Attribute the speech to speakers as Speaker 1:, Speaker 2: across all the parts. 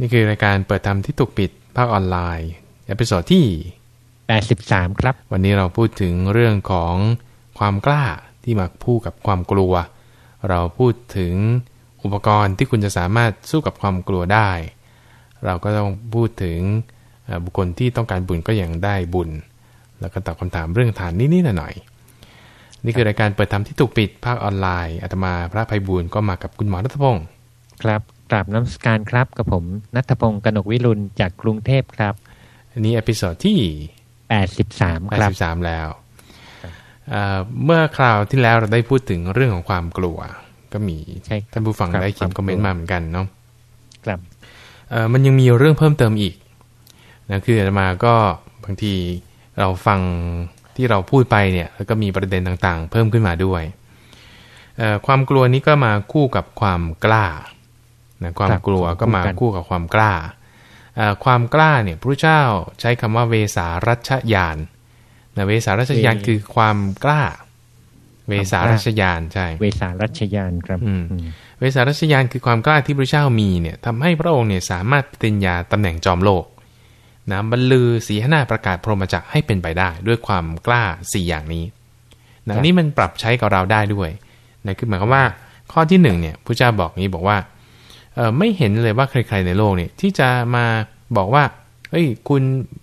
Speaker 1: นี่คือรายการเปิดธรรมที่ถูกปิดภาคออนไลน์ episode ที่
Speaker 2: 83 ครับ
Speaker 1: วันนี้เราพูดถึงเรื่องของความกล้าที่มาพูดกับความกลัว เราพูดถึงอุปกรณ์ที่คุณจะสามารถสู้กับความกลัวได้ เราก็ต้องพูดถึงเอ่อบุคคลที่ต้องการบุญก็ยังได้บุญ แล้วก็ตอบคำถามเรื่องฐานนิดๆหน่อยๆนี่คือรายการเปิดธรรมที่ถูกปิดภาคออนไลน์อาตมาพระไพบูลย์ก็มากับคุณหมอณัฐพงศ์
Speaker 2: ครับ กราบนมัสการครับกับผมณัฐพงศ์กนกวิรุณจากกรุงเทพครับ
Speaker 1: อันนี้ episode ที่
Speaker 2: 83ครับ
Speaker 1: 83แล้วเอ่อเมื่อคราวที่แล้วเราได้พูดถึงเรื่องของความกลัว ก็มี
Speaker 2: ใช่ครับ
Speaker 1: ท่านผู้ฟัง
Speaker 2: ครับ
Speaker 1: ได้เขียน
Speaker 2: ความกลัว
Speaker 1: คอมเมนต์มาเหมือนกันเนาะ
Speaker 2: ครับ
Speaker 1: เอ่อมันยังมีเรื่องเพิ่มเติมอีกนะคืออาตมาก็บางทีเราฟังที่เราพูดไปเนี่ยแล้วก็มีประเด็นต่างๆ เพิ่มขึ้นมาด้วยเอ่อความกลัวนี้ก็มาคู่กับความกล้า นะความ
Speaker 2: ครับ
Speaker 1: กลัวก็มา
Speaker 2: คู่กัน
Speaker 1: คู่กับความกล้าเอ่อความกล้าเนี่ยพระเจ้าใช้คำว่าเวสารัชยานนะเวสารัชยานคือความกล้า เวสารัชยานใช่
Speaker 2: เวสารัชยานครับ
Speaker 1: อืม
Speaker 2: อืม
Speaker 1: เวสารัชยานคือความกล้าที่พระเจ้ามีเนี่ยทำให้พระองค์เนี่ยสามารถปฏิญญาตำแหน่งจอมโลกนะบรรลือสีหนาประกาศพรหมจักรให้เป็นไปได้ ด้วยความกล้าสี่อย่างนี้นะอันนี่มันปรับใช้กับเราได้ด้วยนะคือหมายความว่าข้อที่หนึ่งเนี่ยพระเจ้าบอกงี้บอกว่าเออ ไม่เห็นเลยว่าใคร ๆ ในโลกเนี่ยที่จะมาบอกว่าเฮ้ยคุณ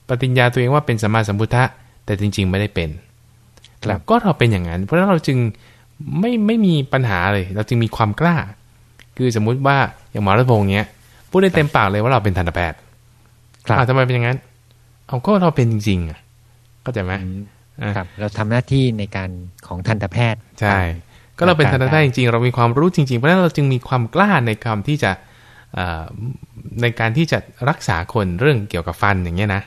Speaker 1: ปฏิญญาตัวเองว่าเป็นสัมมาสัมพุทธะแต่จริง ๆ ไม่ได้เป็น
Speaker 2: ครับ
Speaker 1: ก็เราเป็นอย่างนั้น เพราะฉะนั้นเราจึงไม่ไม่มีปัญหาเลย เราจึงมีความกล้า คือสมมุติว่าอย่างหมอรัตพงษ์เนี้ยพูดได้เต็มปากเลยว่าเราเป็นทันตแพทย์
Speaker 2: ครับ
Speaker 1: อ้าวทำไมเป็นอย่างนั้น เอาก็เราเป็นจริงๆอะเข้าใจไหม
Speaker 2: อืม
Speaker 1: อะ
Speaker 2: ครับ เราทำหน้าที่ในการของทันตแพทย์
Speaker 1: ใช่ ก็เราเป็นทันตแพทย์จริงๆเรามีความรู้จริง ๆ เพราะฉะนั้นเราจึงมีความกล้าในคำที่จะเอ่อในการที่จะรักษาคนเรื่องเกี่ยวกับฟันอย่างเงี้ยนะ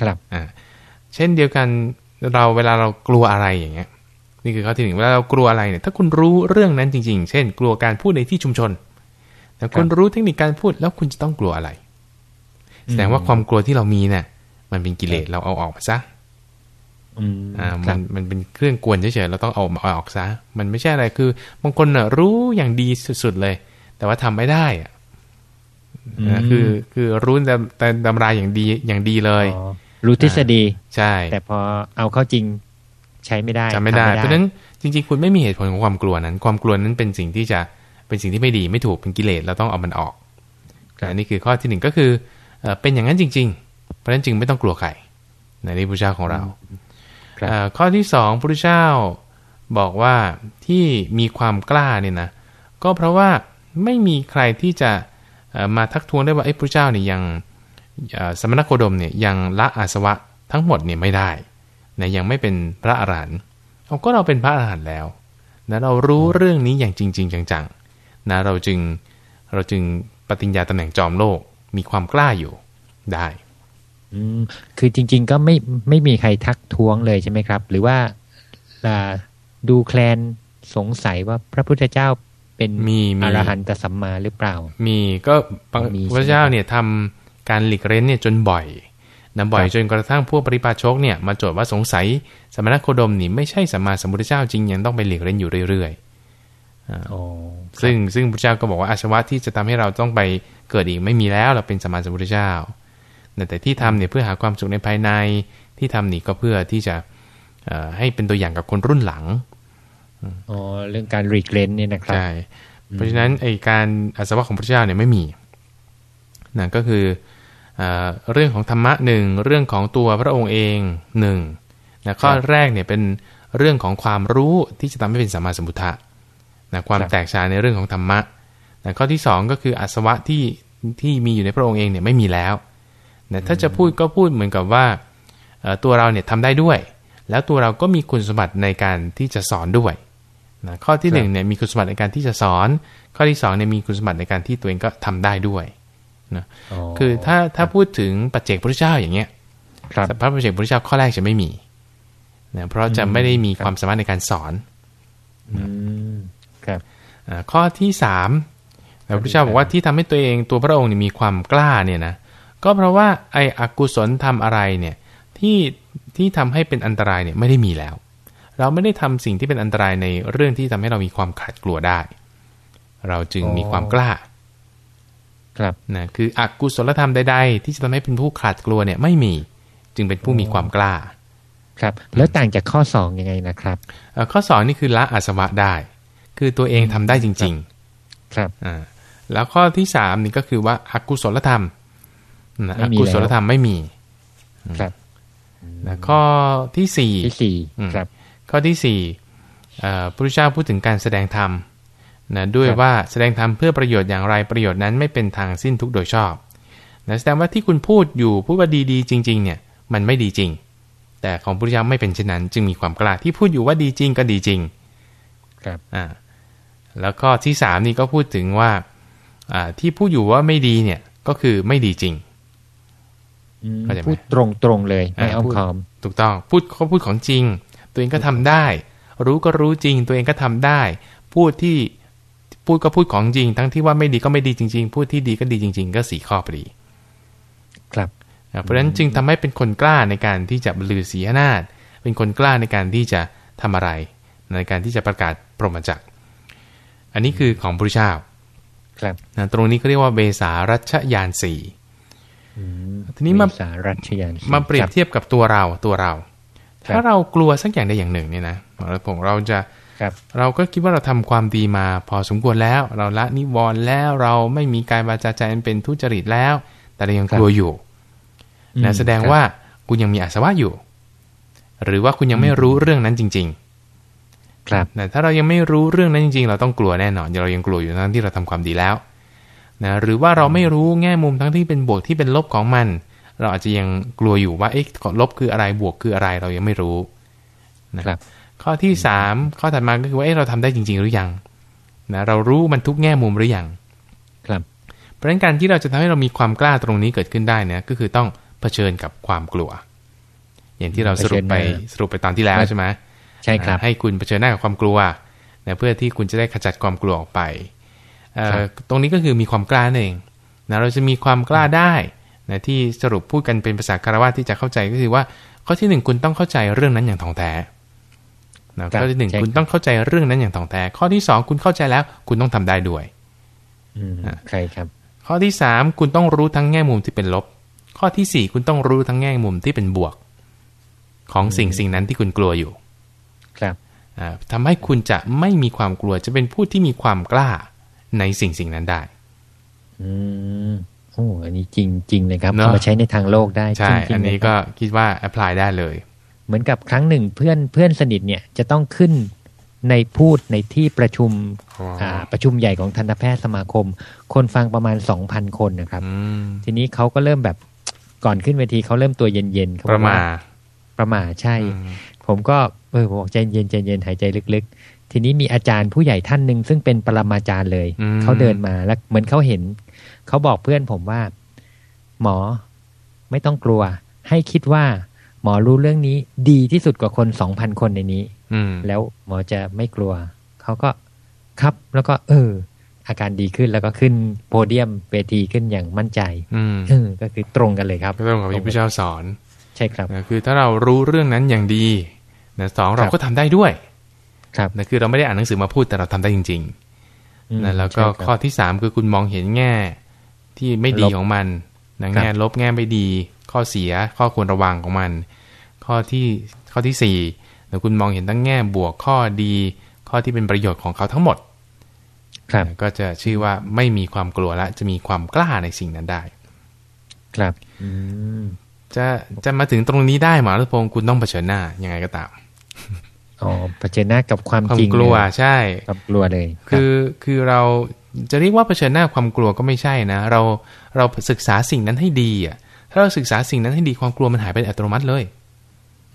Speaker 1: ครับอ่าเช่นเดียวกันเราเวลาเรากลัวอะไรอย่างเงี้ย นี่คือข้อที่หนึ่งเวลาเรากลัวอะไรเนี่ยถ้าคุณรู้เรื่องนั้นจริง ๆ เช่น กลัวการพูดในที่ชุมชนแต่คุณรู้เทคนิคการพูดแล้วคุณจะต้องกลัวอะไร แสดงว่าความกลัวที่เรามีเนี่ยมันเป็นกิเลสเราเอาออกมาซะ
Speaker 2: อืม
Speaker 1: อ่า
Speaker 2: ค
Speaker 1: มั
Speaker 2: รั
Speaker 1: น
Speaker 2: บ
Speaker 1: มันเป็นเครื่องกวนเฉยๆเราต้องเอาเอาออกซะมันไม่ใช่อะไรคือบางคนน่ะรู้อย่างดีสุดๆเลย แต่ว่าทำไม่ได้อะนะคือคือรู้แต่แต่ตำราอย่างดีอย่างดีเลย
Speaker 2: อ๋อรู้ทฤษฎี
Speaker 1: ใช่
Speaker 2: แต่พอเอาเข้าจริงใช้ไม่ได้
Speaker 1: จำไม่ได้
Speaker 2: ทำ
Speaker 1: เพราะฉะนั้นจริง ๆ คุณไม่มีเหตุผลของความกลัวนั้น ความกลัวนั้นเป็นสิ่งที่จะเป็นสิ่งที่ไม่ดีไม่ถูกเป็นกิเลสเราต้องเอามันออกอันนี้คือข้อที่หนึ่งก็คือเอ่อเป็นอย่างนั้นจริง ๆ เพราะฉะนั้นจึงไม่ต้องกลัวใครในนี้พระเจ้าของเรา
Speaker 2: ครับ
Speaker 1: เอ่อ ข้อที่สองพระเจ้าบอกว่าที่มีความกล้าเนี่ยนะก็เพราะว่าไม่มีใครที่จะมาทักท้วงได้ว่าไอ้พระเจ้าเนี่ยยังสมณโคดมเนี่ยยังละอาสวะทั้งหมดเนี่ยไม่ได้นะยังไม่เป็นพระอรหันต์เอาก็เราเป็นพระอรหันต์แล้วนะเรารู้เรื่องนี้อย่างจริง ๆ จังๆนะเราจึงเราจึงปฏิญญาตำแหน่งจอมโลกมีความกล้าอยู่ได้
Speaker 2: อืมคือจริง ๆ ก็ไม่ไม่มีใครทักท้วงเลยใช่ไหมครับ หรือว่าอ่าดูแคลนสงสัยว่าพระพุทธเจ้าเป็น
Speaker 1: มีมี
Speaker 2: อรหันตสัมมาหรือเปล่า
Speaker 1: มีก็บาง
Speaker 2: มี
Speaker 1: พระเจ้าเนี่ยทำการหลีกเล่นเนี่ยจนบ่อยนะบ่อย
Speaker 2: ครับ
Speaker 1: จนกระทั่งพวกปริพาชกเนี่ยมาโจทย์ว่าสงสัยสมณโคดมนี่ไม่ใช่สัมมาสัมพุทธเจ้าจริงยังต้องไปหลีกเล่นอยู่เรื่อย
Speaker 2: อ๋อ
Speaker 1: ๆซึ่งซึ่งพระเจ้าก็บอกว่าอาสวะที่จะทำให้เราต้องไปเกิดอีกไม่มีแล้วเราเป็นสัมมาสัมพุทธเจ้า แต่แต่ที่ทำเนี่ยเพื่อหาความสุขในภายในที่ทำนี่ก็เพื่อที่จะเอ่อให้เป็นตัวอย่างกับคนรุ่นหลัง
Speaker 2: อ๋อเรื่องการรีเกรนเนี่ยนะครับ
Speaker 1: ใช่เพราะฉะนั้นไอการอาสวะของพระเจ้าเนี่ยไม่มีนะก็คือเออเรื่องของธรรมะหนึ่งเรื่องของตัวพระองค์เองหนึ่งนะข้อ
Speaker 2: ครับ
Speaker 1: แรกเนี่ยเป็นเรื่องของความรู้ที่จะทำให้เป็นสัมมาสัมพุทธะนะความ
Speaker 2: ครับ
Speaker 1: แตกฉานในเรื่องของธรรมะนะข้อที่สองก็คืออาสวะที่ที่มีอยู่ในพระองค์เองเนี่ยไม่มีแล้ว นะถ้าจะพูดก็พูดเหมือนกับว่าเอ่อตัวเราเนี่ยทำได้ด้วย แล้วตัวเราก็มีคุณสมบัติในการที่จะสอนด้วยนะข้อที่
Speaker 2: ครับ
Speaker 1: หนึ่งเนี่ยมีคุณสมบัติในการที่จะสอน ข้อที่สองเนี่ยมีคุณสมบัติในการที่ตัวเองก็ทำได้ด้วยนะ
Speaker 2: อ๋อ
Speaker 1: คือถ้าถ้าพูดถึงปัจเจกพุทธเจ้าอย่างเงี้ย
Speaker 2: ครับ
Speaker 1: พระปัจเจกพุทธเจ้าข้อแรกจะไม่มีนะเพราะจะไม่ได้มี
Speaker 2: ครับ
Speaker 1: ความสามารถในการสอน
Speaker 2: อืมครับ
Speaker 1: อ่าข้อที่สามพระพุทธเจ้าบอกว่าที่ทำให้ตัวเองตัวพระองค์เนี่ยมีความกล้าเนี่ยนะ ก็เพราะว่าไอ้อกุศลทำอะไรเนี่ยที่ที่ทำให้เป็นอันตรายเนี่ยไม่ได้มีแล้ว เราไม่ได้ทำสิ่งที่เป็นอันตรายในเรื่องที่ทำให้เรามีความขลาดกลัวได้ เราจึง
Speaker 2: อ๋อ
Speaker 1: มีความกล้า
Speaker 2: ครับ
Speaker 1: นะคืออกุศลธรรมใดๆที่จะทำให้เป็นผู้ขาดกลัวเนี่ยไม่มี จึงเป็นผู้มีความกล้า
Speaker 2: ครับ แล้วต่างจากข้อสองยังไงนะครับ
Speaker 1: เอ่อข้อสองนี่คือละอาสวะได้ คือตัวเองทำได้จริง
Speaker 2: ครับ
Speaker 1: ๆอ่าแล้วข้อที่สามนี่ก็คือว่าอกุศลธรรม นะ
Speaker 2: ไม่
Speaker 1: อ
Speaker 2: มี
Speaker 1: กุศล
Speaker 2: แล้ว
Speaker 1: ธรรมไม่มี
Speaker 2: ครับ
Speaker 1: นะข้อที่สี่
Speaker 2: ที่สี่
Speaker 1: อืม
Speaker 2: ครับ
Speaker 1: ข้อที่สี่เอ่อพระพุทธเจ้าพูดถึงการแสดงธรรมนะด้วย
Speaker 2: ครับ
Speaker 1: ว่าแสดงธรรมเพื่อประโยชน์อย่างไรประโยชน์นั้นไม่เป็นทางสิ้นทุกข์โดยชอบนะแสดงว่าที่คุณพูดอยู่พูดว่าดีๆ จริง ๆ เนี่ย มันไม่ดีจริง แต่ของพระพุทธเจ้าไม่เป็นเช่นนั้น จึงมีความกล้าที่พูดอยู่ว่าดีจริงก็ดีจริง
Speaker 2: ครับ
Speaker 1: อ่าแล้วก็ที่สามนี่ก็พูดถึงว่าอ่าที่พูดอยู่ว่าไม่ดีเนี่ยก็คือไม่ดีจริง
Speaker 2: อืม
Speaker 1: เข้าใจไหม
Speaker 2: พูดตรงตรงๆเลยไม่
Speaker 1: อ่า
Speaker 2: อ้อม
Speaker 1: พูด
Speaker 2: ค้อม
Speaker 1: ถูกต้องพูดเขาพูดของจริง ตัวเองก็ทำได้ รู้ก็รู้จริง ตัวเองก็ทำได้ พูดที่พูดก็พูดของจริง ทั้งที่ว่าไม่ดีก็ไม่ดีจริง ๆ พูดที่ดีก็ดีจริง ๆ ก็สี่ข้อพอดี
Speaker 2: ครับ
Speaker 1: อ่าเพราะฉะนั้นจึงทำให้เป็นคนกล้าในการที่จะบรรลือศีหนาฏเป็นคนกล้าในการที่จะทำอะไร ในการที่จะประกาศพรหมจักร อันนี้คือของพระพุทธเจ้า
Speaker 2: ครับ
Speaker 1: นะตรงนี้เขาเรียกว่าเบสารัชยานสี่
Speaker 2: อืม
Speaker 1: ทีนี้มา
Speaker 2: สารัชยาน
Speaker 1: มาเปรีย
Speaker 2: ครับ
Speaker 1: เทียบกับตัวเราตัวเรา
Speaker 2: ครับ
Speaker 1: ถ้าเรากลัวสักอย่างใดอย่างหนึ่งเนี่ยนะเราผมเราจะ
Speaker 2: ครับ
Speaker 1: เราก็คิดว่าเราทำความดีมาพอสมควรแล้ว เราละนิวรณ์แล้วเราไม่มีกายวาจาใจอันเป็นทุจริตแล้ว แต่เรายังกลัวอยู่
Speaker 2: อืม
Speaker 1: นะแสดงว่าคุณยังมีอาสวะอยู่ หรือว่าคุณยังไม่รู้เรื่องนั้นจริง
Speaker 2: ครับ
Speaker 1: ๆนะถ้าเรายังไม่รู้เรื่องนั้นจริง ๆ เราต้องกลัวแน่นอนเรายังกลัวอยู่ทั้งที่เราทำความดีแล้ว นะหรือว่าเราไม่รู้แง่มุมทั้งที่เป็นบวกที่เป็นลบของมัน เราอาจจะยังกลัวอยู่ว่าเอ๊ะลบคืออะไรบวกคืออะไรเรายังไม่รู้
Speaker 2: ครับ
Speaker 1: ข้อที่สามข้อถัดมาก็คือว่าเอ๊ะเราทำได้จริง ๆ หรือยังนะเรารู้มันทุกแง่มุมหรือยัง
Speaker 2: ครับ
Speaker 1: เพราะฉะนั้นการที่เราจะทำให้เรามีความกล้าตรงนี้เกิดขึ้นได้เนี่ยก็คือต้องเผชิญกับความกลัว อย่างที่เราสรุปไป
Speaker 2: เผชิญหน้า
Speaker 1: สรุปไปตอนที่แล้วใช่ไหม
Speaker 2: ใช่ครับ
Speaker 1: ให้คุณเผชิญหน้ากับความกลัวนะเพื่อที่คุณจะได้ขจัดความกลัวออกไปเอ่อ
Speaker 2: ครับ
Speaker 1: ตรงนี้ก็คือมีความกล้านั่นเองนะเราจะมีความกล้าได้นะที่สรุปพูดกันเป็นภาษาคารวะที่จะเข้าใจก็คือว่า ข้อที่หนึ่งคุณต้องเข้าใจเรื่องนั้นอย่างถ่องแท้นะข้อที่หนึ่งคุณต้องเข้าใจเรื่องนั้นอย่างถ่องแท้ข้อที่สองคุณเข้าใจแล้ว คุณต้องทำได้ด้วย
Speaker 2: อืมใช่ครับ
Speaker 1: ข้อที่สามคุณต้องรู้ทั้งแง่มุมที่เป็นลบ ข้อที่สี่คุณต้องรู้ทั้งแง่มุมที่เป็นบวก ของสิ่งสิ่งนั้นที่คุณกลัวอยู่
Speaker 2: ครับ
Speaker 1: อ่าทำให้คุณจะไม่มีความกลัวจะเป็นผู้ที่มีความกล้า ในสิ่งสิ่งนั้นได้
Speaker 2: อืมโอ้อันนี้จริงจริงเลยครับ
Speaker 1: เนอะ
Speaker 2: เอามาใช้ในทางโลกได้
Speaker 1: ใช่
Speaker 2: จริงๆ
Speaker 1: อันนี้
Speaker 2: เลยครับ
Speaker 1: ก็คิดว่าแอพพลายได้เลย
Speaker 2: เหมือนกับครั้งหนึ่งเพื่อนเพื่อนสนิทเนี่ยจะต้องขึ้นในพูดในที่ประชุม
Speaker 1: อ๋ออ่า
Speaker 2: ประชุมใหญ่ของทันตแพทย์สมาคม คนฟังประมาณสองพันคนนะครับ
Speaker 1: อืม
Speaker 2: ทีนี้เขาก็เริ่มแบบก่อนขึ้นเวทีเขาเริ่มตัวเย็นๆเข
Speaker 1: ประมา
Speaker 2: ว่ประมาใช่
Speaker 1: อืม
Speaker 2: ผมก็เออบอกใจเย็นใจเย็นหายใจลึกๆ ทีนี้มีอาจารย์ผู้ใหญ่ท่านหนึ่งซึ่งเป็นปรมาจารย์เลย
Speaker 1: อืม
Speaker 2: เขาเดินมาแล้วเหมือนเขาเห็นเขาบอกเพื่อนผมว่า หมอไม่ต้องกลัว ให้คิดว่า หมอรู้เรื่องนี้ดีที่สุดกว่าคนสองพันคนในนี้
Speaker 1: อืม
Speaker 2: แล้วหมอจะไม่กลัวเขาก็ครับแล้วก็ เออ อาการดีขึ้นแล้วก็ขึ้นโพเดียมเวทีขึ้นอย่างมั่นใจ
Speaker 1: อืม
Speaker 2: เออก็คือตรงกันเลยครับ
Speaker 1: ก็ต้องกับที่พระเจ้าสอน
Speaker 2: ใช่ครับ
Speaker 1: นะคือถ้าเรารู้เรื่องนั้นอย่างดีนะสอง
Speaker 2: ครั
Speaker 1: เรา
Speaker 2: บ
Speaker 1: ก็ทำได้ด้วย
Speaker 2: ครับ
Speaker 1: นะคือเราไม่ได้อ่านหนังสือมาพูดแต่เราทำได้จริง
Speaker 2: อืม
Speaker 1: ๆนะแล้วก็
Speaker 2: ใช่ครับ
Speaker 1: ข้อที่สามคือคุณมองเห็นแง่ที่ไม่ดี
Speaker 2: ลบ
Speaker 1: ของมันนะ
Speaker 2: ครับ
Speaker 1: แง่ลบแง่ไม่ดี ข้อเสียข้อควรระวังของมัน ข้อที่ข้อที่สี่นะคุณมองเห็นทั้งแง่บวกข้อดี ข้อที่เป็นประโยชน์ของเขาทั้งหมด
Speaker 2: ครับ
Speaker 1: นะก็จะชื่อว่าไม่มีความกลัวและ จะมีความกล้าในสิ่งนั้นได้
Speaker 2: ครับอืม
Speaker 1: จะจะมาถึงตรงนี้ได้หมอรัตพงศ์คุณต้องเผชิญหน้ายังไงก็ตาม
Speaker 2: อ๋อเผชิญหน้ากับความ
Speaker 1: ความ
Speaker 2: จริง
Speaker 1: กลัว
Speaker 2: เลย
Speaker 1: ใช่
Speaker 2: ความกลัวเลย
Speaker 1: คือคือเราจะเรียกว่าเผชิญหน้าความกลัวก็ไม่ใช่นะ เราเราศึกษาสิ่งนั้นให้ดีอะถ้าเราศึกษาสิ่งนั้นให้ดีความกลัวมันหายไปอัตโนมัติเลย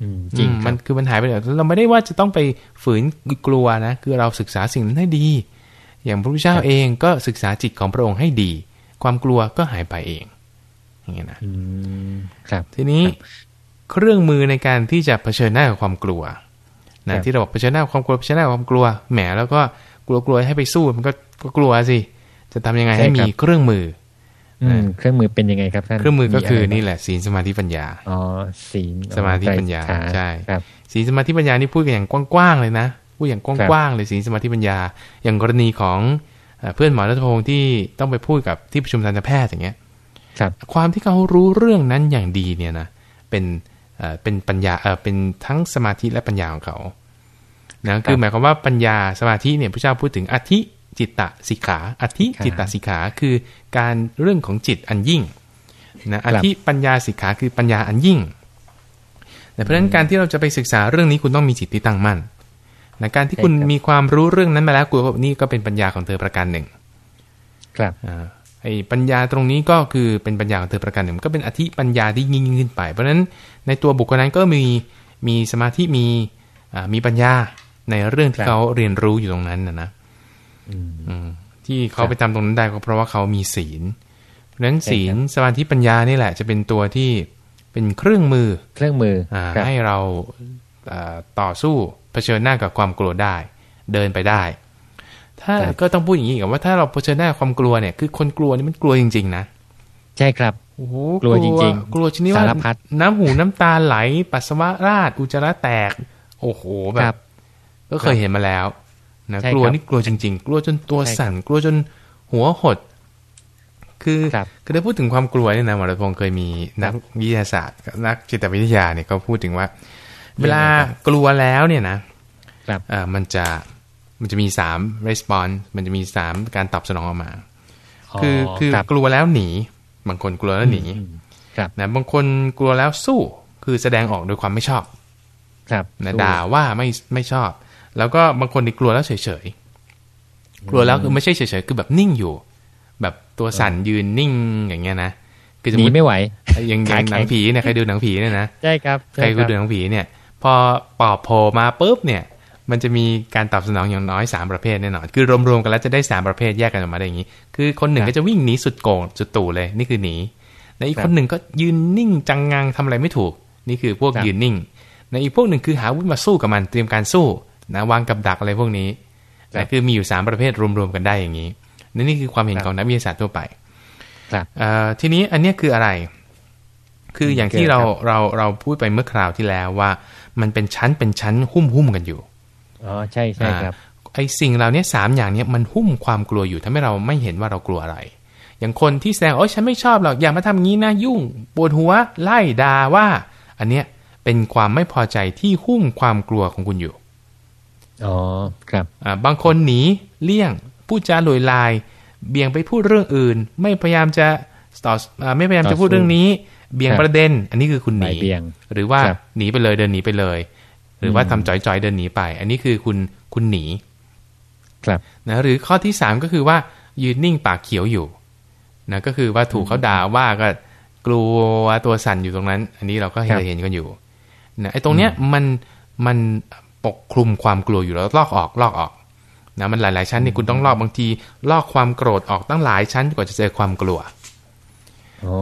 Speaker 2: อืมจริง
Speaker 1: อืม
Speaker 2: ค
Speaker 1: มั
Speaker 2: รั
Speaker 1: น
Speaker 2: บ
Speaker 1: คือมันหายไปเลยเราไม่ได้ว่าจะต้องไปฝืนกลัวนะ คือเราศึกษาสิ่งนั้นให้ดี อย่างพระพุทธเจ้าเองก็ศึกษาจิตของพระองค์ให้ดี ความกลัวก็หายไปเอง อย่างเงี้ยนะ
Speaker 2: อืมครับ
Speaker 1: ทีนี้
Speaker 2: ครับ
Speaker 1: เครื่องมือในการที่จะเผชิญหน้ากับความกลัว
Speaker 2: ครั
Speaker 1: นะ
Speaker 2: บ
Speaker 1: ที่เราบอกเผชิญหน้ากับความกลัวเผชิญหน้ากับความกลัวแหมแล้วก็กลัวกลัวให้ไปสู้มันก็ก็กลัวสิจะทำยังไงให้มีเครื่องมือ
Speaker 2: อืมเครื่องมือเป็นยังไงครับท่าน
Speaker 1: เครื่องมือก็คือ
Speaker 2: มีะไร
Speaker 1: นี่แหละศีลสมาธิปัญญา
Speaker 2: อ๋อศีล
Speaker 1: สมาธิปัญญา
Speaker 2: อ๋อไตรสิกข
Speaker 1: ใช่
Speaker 2: ครับ
Speaker 1: ศีลสมาธิปัญญานี่พูดกันอย่างกว้างๆเลยนะพูดอย่างก
Speaker 2: ครับ
Speaker 1: ว้างๆเลยศีลสมาธิปัญญา อย่างกรณีของเอ่อเพื่อนหมอรัตพงศ์ที่ต้องไปพูดกับที่ประชุมทันตแพทย์อย่างเงี้ย
Speaker 2: ครับ
Speaker 1: ความที่เขารู้เรื่องนั้นอย่างดีเนี่ยนะเป็น เอ่อเป็นปัญญาเออเป็นทั้งสมาธิและปัญญาของเขานะคือหมายความว่าปัญญาสมาธิเนี่ยพระเจ้าพูดถึงอธิจิตตสิกขาอธิจิตตสิกขาคือการเรื่องของจิตอันยิ่งนะอธิปัญญาสิกขาคือปัญญาอันยิ่งแต่เพราะฉะนั้นการที่เราจะไปศึกษาเรื่องนี้คุณต้องมีจิตที่ตั้งมั่นนะการที่คุณมีความรู้เรื่องนั้นมาแล้วกูว่านี่ก็เป็นปัญญาของเธอประการหนึ่ง
Speaker 2: ครับ
Speaker 1: อ่า ไอ้ปัญญาตรงนี้ก็คือเป็นปัญญาของเธอประการหนึ่งมันก็เป็นอธิปัญญาที่ยิ่งยิ่งขึ้นไป เพราะฉะนั้นในตัวบุคคลนั้นก็มีมีสมาธิมีอ่ามีปัญญาในเรื่องที่เขาเรียนรู้อยู่ตรงนั้นนะนะ
Speaker 2: อืม
Speaker 1: อืมที่เขาไปทำตรงนั้นได้ก็เพราะว่าเขามีศีล เพราะฉะนั้นศีลสมาธิปัญญานี่แหละ จะเป็นตัวที่เป็นเครื่องมือ
Speaker 2: เครื่องมือ
Speaker 1: อ่า
Speaker 2: ครับ
Speaker 1: ให้เราอ่าต่อสู้เผชิญหน้ากับความกลัวได้ เดินไปได้ ถ้าก็ต้องพูดอย่างนี้กับว่าถ้าเราเผชิญหน้ากับความกลัวเนี่ยคือคนกลัวนี่มันกลัวจริง ๆ นะ
Speaker 2: ใช่ครับ
Speaker 1: โอ้โห
Speaker 2: กลัวจริงๆ
Speaker 1: กลัวชนิดว่า
Speaker 2: สารพัด
Speaker 1: น้ำหูน้ำตาไหล ปัสสาวะราดอุจจาระแตก โอ้โหแบ
Speaker 2: ครับบ
Speaker 1: ก็เคยเห็นมาแล้วนะ
Speaker 2: ใช่
Speaker 1: กลัว
Speaker 2: ครับ
Speaker 1: นี่กลัวจริง ๆ กลัวจนตัว
Speaker 2: ใช่ครับ
Speaker 1: สั่นกลัวจนหัวหด คือ
Speaker 2: ครับ
Speaker 1: คือได้พูดถึงความกลัวเนี่ยนะหมอรัตพงศ์เคยมีนักวิทยาศาสตร์กับนักจิตวิทยาเนี่ยเขาพูดถึงว่า เวลากลัวแล้วเนี่ยนะครับเอ่อมันจะ มันจะมีสาม response มันจะมีสามการตอบสนองออกมา คือคือ
Speaker 2: รับ
Speaker 1: กลัวแล้วหนี บางคนกลัวแล้วหนี
Speaker 2: อืมครับ
Speaker 1: นะบางคนกลัวแล้วสู้คือแสดงออกโดยความไม่ชอบ
Speaker 2: ครับ
Speaker 1: นะ
Speaker 2: สู้
Speaker 1: ด่าว่าไม่ไม่ชอบ แล้วก็บางคนที่กลัวแล้วเฉยๆกลัวแล้วคือไม่ใช่เฉยๆคือแบบนิ่งอยู่ แบบตัวสั่นยืนนิ่งอย่างเงี้ยนะคือ
Speaker 2: ห
Speaker 1: สม
Speaker 2: นี
Speaker 1: มติ
Speaker 2: ไม่ไหว
Speaker 1: อย่างอย่างหนังผีเนี่ยใครดูหนังผีเนี่ยนะ
Speaker 2: ใช่ครับ
Speaker 1: ใครดูหนังผีเนี่ย พอปอบโผล่มาปุ๊บเนี่ย มันจะมีการตอบสนองอย่างน้อยสามประเภทแน่นอน คือรวมๆกันแล้วจะได้สามประเภทแยกกันออกมาได้อย่างนี้ คือคนหนึ่งก็จะวิ่งหนีสุดโก่งสุดตู่เลย นี่คือหนีในอีกคนหนึ่งก็ยืนนิ่งจังงังทำอะไรไม่ถูก นี่คือพวกยืนนิ่ง ในอีกพวกหนึ่งคือหาอาวุธมาสู้กับมันเตรียมการสู้นะวางกับดักอะไรพวกนี้นะคือมีอยู่สามประเภทรวมๆกันได้อย่างนี้นั่นนี่คือความเห็นของนักวิทยาศาสตร์ทั่วไป
Speaker 2: ครับ
Speaker 1: เอ่อทีนี้อันเนี้ยคืออะไร คืออย่างที่
Speaker 2: คือ
Speaker 1: เรา
Speaker 2: ครับ
Speaker 1: เราเราพูดไปเมื่อคราวที่แล้วว่า มันเป็นชั้นเป็นชั้นหุ้มหุ้มๆกันอยู่
Speaker 2: อ๋อใช่ใช่ครับ
Speaker 1: อ่าไอ้สิ่งเหล่านี้สามอย่างเนี้ยมันหุ้มความกลัวอยู่ทำให้เราไม่เห็นว่าเรากลัวอะไร อย่างคนที่แสดงโอ้ยฉันไม่ชอบหรอกอย่ามาทำงี้นะยุ่งปวดหัวไล่ด่าว่า อันเนี้ยเป็นความไม่พอใจที่หุ้มความกลัวของคุณอยู่
Speaker 2: อ๋อครับ
Speaker 1: อ่าบางคนหนีเลี่ยงพูดจาลอยลาย เบี่ยงไปพูดเรื่องอื่น ไม่พยายามจะต่ออ่าไม่พยายามจะพูดเรื่องนี้ เบี่ยง
Speaker 2: ครับ
Speaker 1: ประเด็น อันนี้คือคุณหนี
Speaker 2: บ่ายเบี่ยง
Speaker 1: หรือว่า
Speaker 2: ครับ
Speaker 1: หนีไปเลยเดินหนีไปเลย หรือว่า
Speaker 2: อืม
Speaker 1: ทำจ่อยๆเดินหนีไป อันนี้คือคุณคุณหนี
Speaker 2: ครับ
Speaker 1: นะหรือข้อที่สามก็คือว่า ยืนนิ่งปากเขียวอยู่นะก็คือว่าถูกเขาด่าว่าก็กลัวตัวสั่นอยู่ตรงนั้น อันนี้เราก็
Speaker 2: ครั
Speaker 1: เค
Speaker 2: บ
Speaker 1: ยเห็นกันอยู่นะไอ้ตรงเนี้ยมันมันปกคลุมความกลัวอยู่แล้วลอกออกลอกออกนะมันหลาย ๆ ชั้นนี่คุณต้องลอกบางที ลอกความโกรธออกตั้งหลายชั้นกว่าจะเจอความกลัว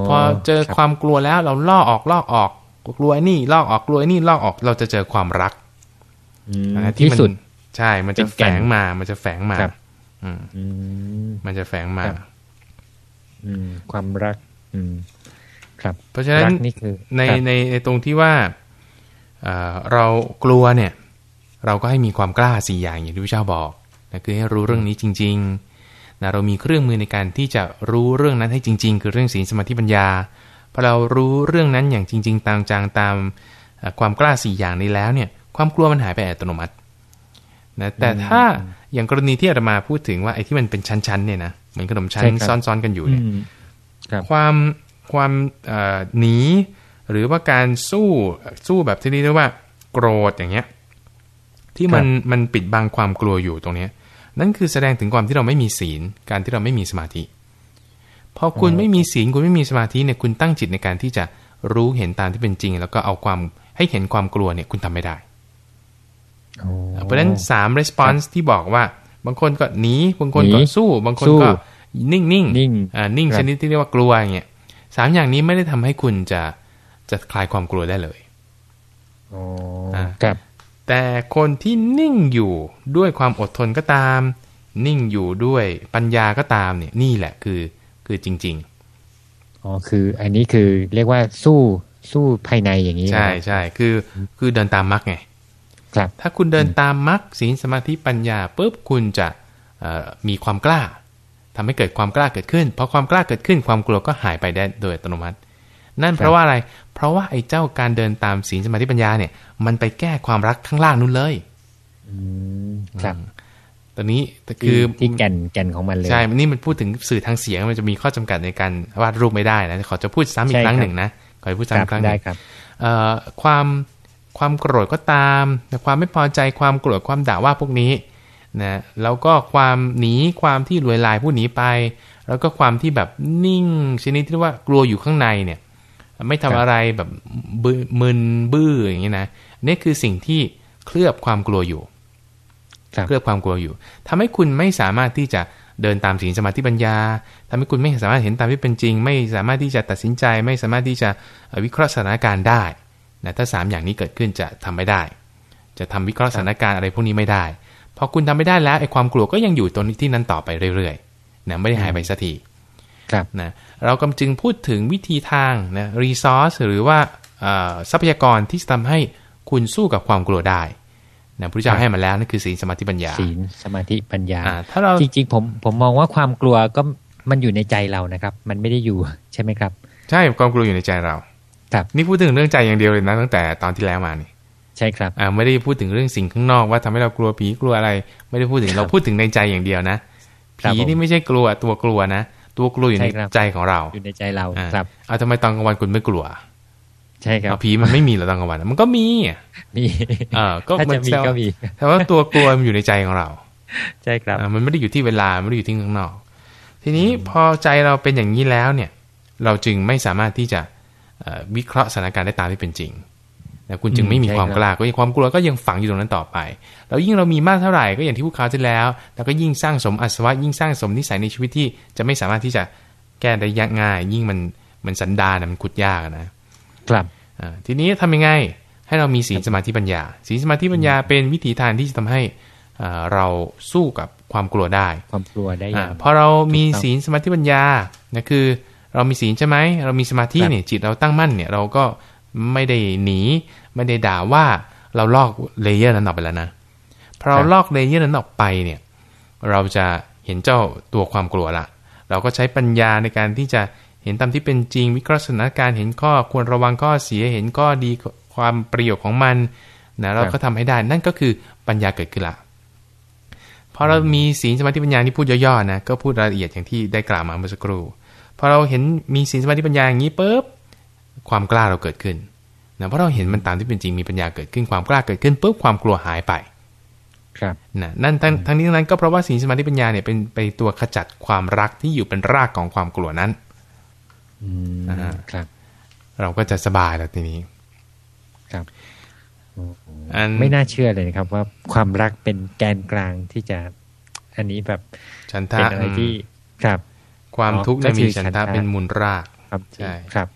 Speaker 1: พอเจอ
Speaker 2: ครับ
Speaker 1: ความกลัวแล้วเราลอกออกลอกออก กลัวไอ้นี่ลอกออกกลัวไอ้นี่ลอกออกเราจะเจอความรัก
Speaker 2: อืม
Speaker 1: นะ
Speaker 2: ที่
Speaker 1: มัน
Speaker 2: สุด
Speaker 1: ใช่ มันจะ
Speaker 2: เป็นแก่
Speaker 1: แฝ
Speaker 2: น
Speaker 1: งมา มันจะแฝงมา
Speaker 2: ครับ
Speaker 1: อืม
Speaker 2: อืม
Speaker 1: มันจะแฝงมา
Speaker 2: ครับอืมความรัก อืม ครับ
Speaker 1: เพราะฉะนั้น
Speaker 2: รักนี่คือ
Speaker 1: ใน
Speaker 2: ครับ
Speaker 1: ในในตรงที่ว่าเอ่อเรากลัวเนี่ย เราก็ให้มีความกล้าสี่อย่างอย่างที่พระเจ้าบอกนะคือให้รู้เรื่องนี้จริงๆนะเรามีเครื่องมือในการที่จะรู้เรื่องนั้นให้จริง ๆ คือเรื่องศีลสมาธิปัญญา พอเรารู้เรื่องนั้นอย่างจริง ๆตามจางตามเอ่อความกล้าสี่อย่างนี้แล้วเนี่ย ความกลัวมันหายไปอัตโนมัตินะแต่ถ้าอย่างกรณีที่อาตมาพูดถึงว่าไอ้ที่มันเป็นชั้นๆเนี่ยนะเหมือนขนมชั้น
Speaker 2: ใช่ครับ
Speaker 1: ซ้อนๆกันอยู่
Speaker 2: อื
Speaker 1: เนี่ย
Speaker 2: มครับ
Speaker 1: ความความเอ่อหนีหรือว่าการสู้สู้แบบที่เรียกว่า โกรธอย่างเงี้ย ที่มันมันปิดบังความกลัวอยู่ตรงเนี้ย นั่นคือแสดงถึงความที่เราไม่มีศีล การที่เราไม่มีสมาธิ พอคุณ
Speaker 2: อ๋อ
Speaker 1: ไม่มีศีลคุณไม่มีสมาธิเนี่ยคุณตั้งจิตในการที่จะรู้เห็นตามที่เป็นจริง แล้วก็เอาความให้เห็นความกลัวเนี่ยคุณทำไม่ได้
Speaker 2: โอ้
Speaker 1: เพราะฉะนั้นสาม response ที่บอกว่า บางคนก็หนีบางคน
Speaker 2: หนี
Speaker 1: ก็สู้ บางคน
Speaker 2: สู้
Speaker 1: ก็นิ่งนิ่ง
Speaker 2: นิ่ง
Speaker 1: อ่านิ่ง
Speaker 2: ครับ
Speaker 1: ชนิดที่เรียกว่ากลัวอย่างเงี้ยสามอย่างนี้ไม่ได้ทำให้คุณจะจะคลายความกลัวได้เลย
Speaker 2: โอ้
Speaker 1: อ่า
Speaker 2: ครับ
Speaker 1: แต่คนที่นิ่งอยู่ด้วยความอดทนก็ตาม นิ่งอยู่ด้วยปัญญาก็ตามเนี่ยนี่แหละคือ คือจริง
Speaker 2: อ๋อคือ อันนี้คือเรียกว่าสู้สู้ภายในอย่างนี้
Speaker 1: ๆใช่
Speaker 2: นะครับ
Speaker 1: ใช่คือคือเดินตามมรรคไง
Speaker 2: ครับ
Speaker 1: ถ้าคุณเดินตามมรรคศีลสมาธิปัญญาปุ๊บคุณจะเอ่อมีความกล้าทำให้เกิดความกล้าเกิดขึ้นพอความกล้าเกิดขึ้นความกลัวก็หายไปได้โดยอัตโนมัติ นั่นเพราะว่าอะไร เพราะว่าไอ้เจ้าการเดินตามศีลสมาธิปัญญาเนี่ย มันไปแก้ความรักข้างล่างนู้นเลย
Speaker 2: อืมครับ
Speaker 1: ตอนนี้คื
Speaker 2: คืออที่แก่นแก่นของมันเลย
Speaker 1: ใช่นี่มันพูดถึงสื่อทางเสียงมันจะมีข้อจำกัดในการวาดรูปไม่ได้นะขอจะพูดซ้ำอี
Speaker 2: ใช่
Speaker 1: กครั้ง
Speaker 2: ครับ
Speaker 1: หนึ่งนะขอให้พูด
Speaker 2: ครับ
Speaker 1: ซ้ำอีกครั้งห
Speaker 2: ได้
Speaker 1: นึ่ง
Speaker 2: ครับ
Speaker 1: เอ่อความความโกรธก็ตามความไม่พอใจความโกรธความด่าว่าพวกนี้นะแล้วก็ความหนีความที่รวยลายผู้หนีไป แล้วก็ความที่แบบนิ่งชนิดที่ว่ากลัวอยู่ข้างในเนี่ยไม่ทำ
Speaker 2: ครับ
Speaker 1: อะไรแบบบึมึนบื้ออย่างนี้นะนี่คือสิ่งที่เคลือบความกลัวอยู่
Speaker 2: ครับ
Speaker 1: เคลือบความกลัวอยู่ทำให้คุณไม่สามารถที่จะเดินตามศีลสมาธิปัญญาทำให้คุณไม่สามารถเห็นตามที่เป็นจริง ไม่สามารถที่จะตัดสินใจ ไม่สามารถที่จะเอ่อวิเคราะห์สถานการณ์ได้นะถ้าสามอย่างนี้เกิดขึ้นจะทำไม่ได้ จะทำวิเคราะห์สถานการณ์อะไรพวกนี้ไม่ได้พอคุณทำไม่ได้แล้วไอ้ความกลัวก็ยังอยู่ตรงที่นั้นต่อไปเรื่อยๆนะไม่ได้หายไปสักที
Speaker 2: ครับ
Speaker 1: นะเรากำจึงพูดถึงวิธีทางนะรีซอสหรือว่าเอ่อทรัพยากรที่จะทำให้คุณสู้กับความกลัวได้ นะพระพุทธเจ้า
Speaker 2: ครับ
Speaker 1: ให้มาแล้วนั่นคือศีลสมาธิปัญญา
Speaker 2: ศีลสมาธิปัญญา
Speaker 1: อ่าถ้าเรา
Speaker 2: จริงๆผมผมมองว่าความกลัวก็มันอยู่ในใจเรานะครับ มันไม่ได้อยู่ใช่ไหมครับ
Speaker 1: ใช่ความกลัวอยู่ในใจเรา
Speaker 2: ครับ
Speaker 1: นี่พูดถึงเรื่องใจอย่างเดียวเลยนะตั้งแต่ตอนที่แล้วมานี่
Speaker 2: ใช่ครับ
Speaker 1: อ่าไม่ได้พูดถึงเรื่องสิ่งข้างนอกว่าทำให้เรากลัวผีกลัวอะไร ไม่ได้พูดถึง
Speaker 2: ครับ
Speaker 1: เราพูดถึงในใจอย่างเดียวนะ
Speaker 2: ครับ
Speaker 1: ผี
Speaker 2: ผม
Speaker 1: นี่ไม่ใช่กลัวตัวกลัวนะ ตัวกลัวอยู่ใน
Speaker 2: ใช่ครับ
Speaker 1: ใจของเรา
Speaker 2: อยู่ในใจเรา
Speaker 1: อ่า
Speaker 2: ครับ
Speaker 1: เอาทำไมตอนกลางวันคุณไม่กลัว
Speaker 2: ใช่ครับ
Speaker 1: เอาผีมันไม่มีเหรอตอนกลางวันมันก็มี
Speaker 2: มี
Speaker 1: เออก็
Speaker 2: ถ้า
Speaker 1: มั
Speaker 2: จะ
Speaker 1: น
Speaker 2: มี
Speaker 1: แซว
Speaker 2: ก็มี
Speaker 1: แต่ว่าตัวกลัวมันอยู่ในใจของเรา
Speaker 2: ใช่ครับ
Speaker 1: อ่ามันไม่ได้อยู่ที่เวลาไม่ได้อยู่ที่ข้างนอก ทีนี้พอใจเราเป็นอย่างนี้แล้วเนี่ย เราจึงไม่สามารถที่จะเอ่อวิเคราะห์สถานการณ์ได้ตามที่เป็นจริงนะคุณจึงไม่มี
Speaker 2: อืมใช่
Speaker 1: ความ
Speaker 2: ครับ
Speaker 1: กล้าก็ยังความกลัวก็ยังฝังอยู่ตรงนั้นต่อไป แล้วยิ่งเรามีมากเท่าไหร่ก็อย่างที่พูดคราวที่แล้วเราก็ยิ่งสร้างสมอาสวะยิ่งสร้างสมนิสัยในชีวิตที่จะไม่สามารถที่จะแก้ได้ยากง่าย ยิ่งมันมันสันดานอะมันขุดยากอะนะ
Speaker 2: ครับ
Speaker 1: อ่าทีนี้ทำยังไงให้เรามีศีลสมาธิปัญญาศีลสมาธิปัญญาเป็นวิถีทางที่จะทำให้อ่าเราสู้กับความกลัวได้
Speaker 2: ความกลัวได้อ
Speaker 1: อา
Speaker 2: ย่าง
Speaker 1: พอเรามี
Speaker 2: ถูกต้อง
Speaker 1: ศีลสมาธิปัญญานะคือ เรามีศีลใช่ไหมเรามีสมาธิ
Speaker 2: ครับ
Speaker 1: เนี่ยจิตเราตั้งมั่นเนี่ยเราก็ไม่ได้หนีไม่ได้ด่าว่าเราลอก layer นั้นออกไปแล้วนะพอเราลอก layer นั้นออกไปเนี่ยเราจะเห็นเจ้าตัวความกลัวละเราก็ใช้ปัญญาในการที่จะ เห็นตามที่เป็นจริงวิเคราะห์สถานการณ์เห็นข้อควรระวังข้อเสียเห็นข้อดีความประโยชน์ของมันนะเราก็ทำให้ได้นั่นก็คือปัญญาเกิดขึ้นละพอเรามีศีลสมาธิปัญญานี่พูดย่อๆนะก็พูดรายละเอียดอย่างที่ได้กล่าวมาเมื่อสักครู่พอเราเห็นมีศีลสมาธิปัญญาอย่างนี้ปุ๊บความกล้าเราเกิดขึ้นนะเพราะเราเห็นมันตามที่เป็นจริงมีปัญญาเกิดขึ้นความกล้าเกิดขึ้นปุ๊บความกลัวหายไป
Speaker 2: ครับ
Speaker 1: นะนั่นทั้งทั้งนี้ทั้งนั้นก็เพราะว่าศีลสมาธิปัญญาเนี่ยเป็นไปตัวขจัดความรักที่อยู่เป็นรากของความกลัวนั้น
Speaker 2: อืม
Speaker 1: อ่า
Speaker 2: ครับ
Speaker 1: เราก็จะสบายแล้วทีนี้
Speaker 2: ครับ
Speaker 1: อัน
Speaker 2: ไม่น่าเชื่อเลยนะครับ ว่าความรักเป็นแกนกลางที่จะ อันนี้แบบ
Speaker 1: ฉัน
Speaker 2: เป็
Speaker 1: ทะ
Speaker 2: นอะไรที่ครับ
Speaker 1: ความทุกข์
Speaker 2: ก็
Speaker 1: เนี่ย
Speaker 2: คือ
Speaker 1: มีฉัน
Speaker 2: ฉัน
Speaker 1: ทะ
Speaker 2: ทะ
Speaker 1: เป็นมูลราก
Speaker 2: ครับ
Speaker 1: ใช่
Speaker 2: ครับ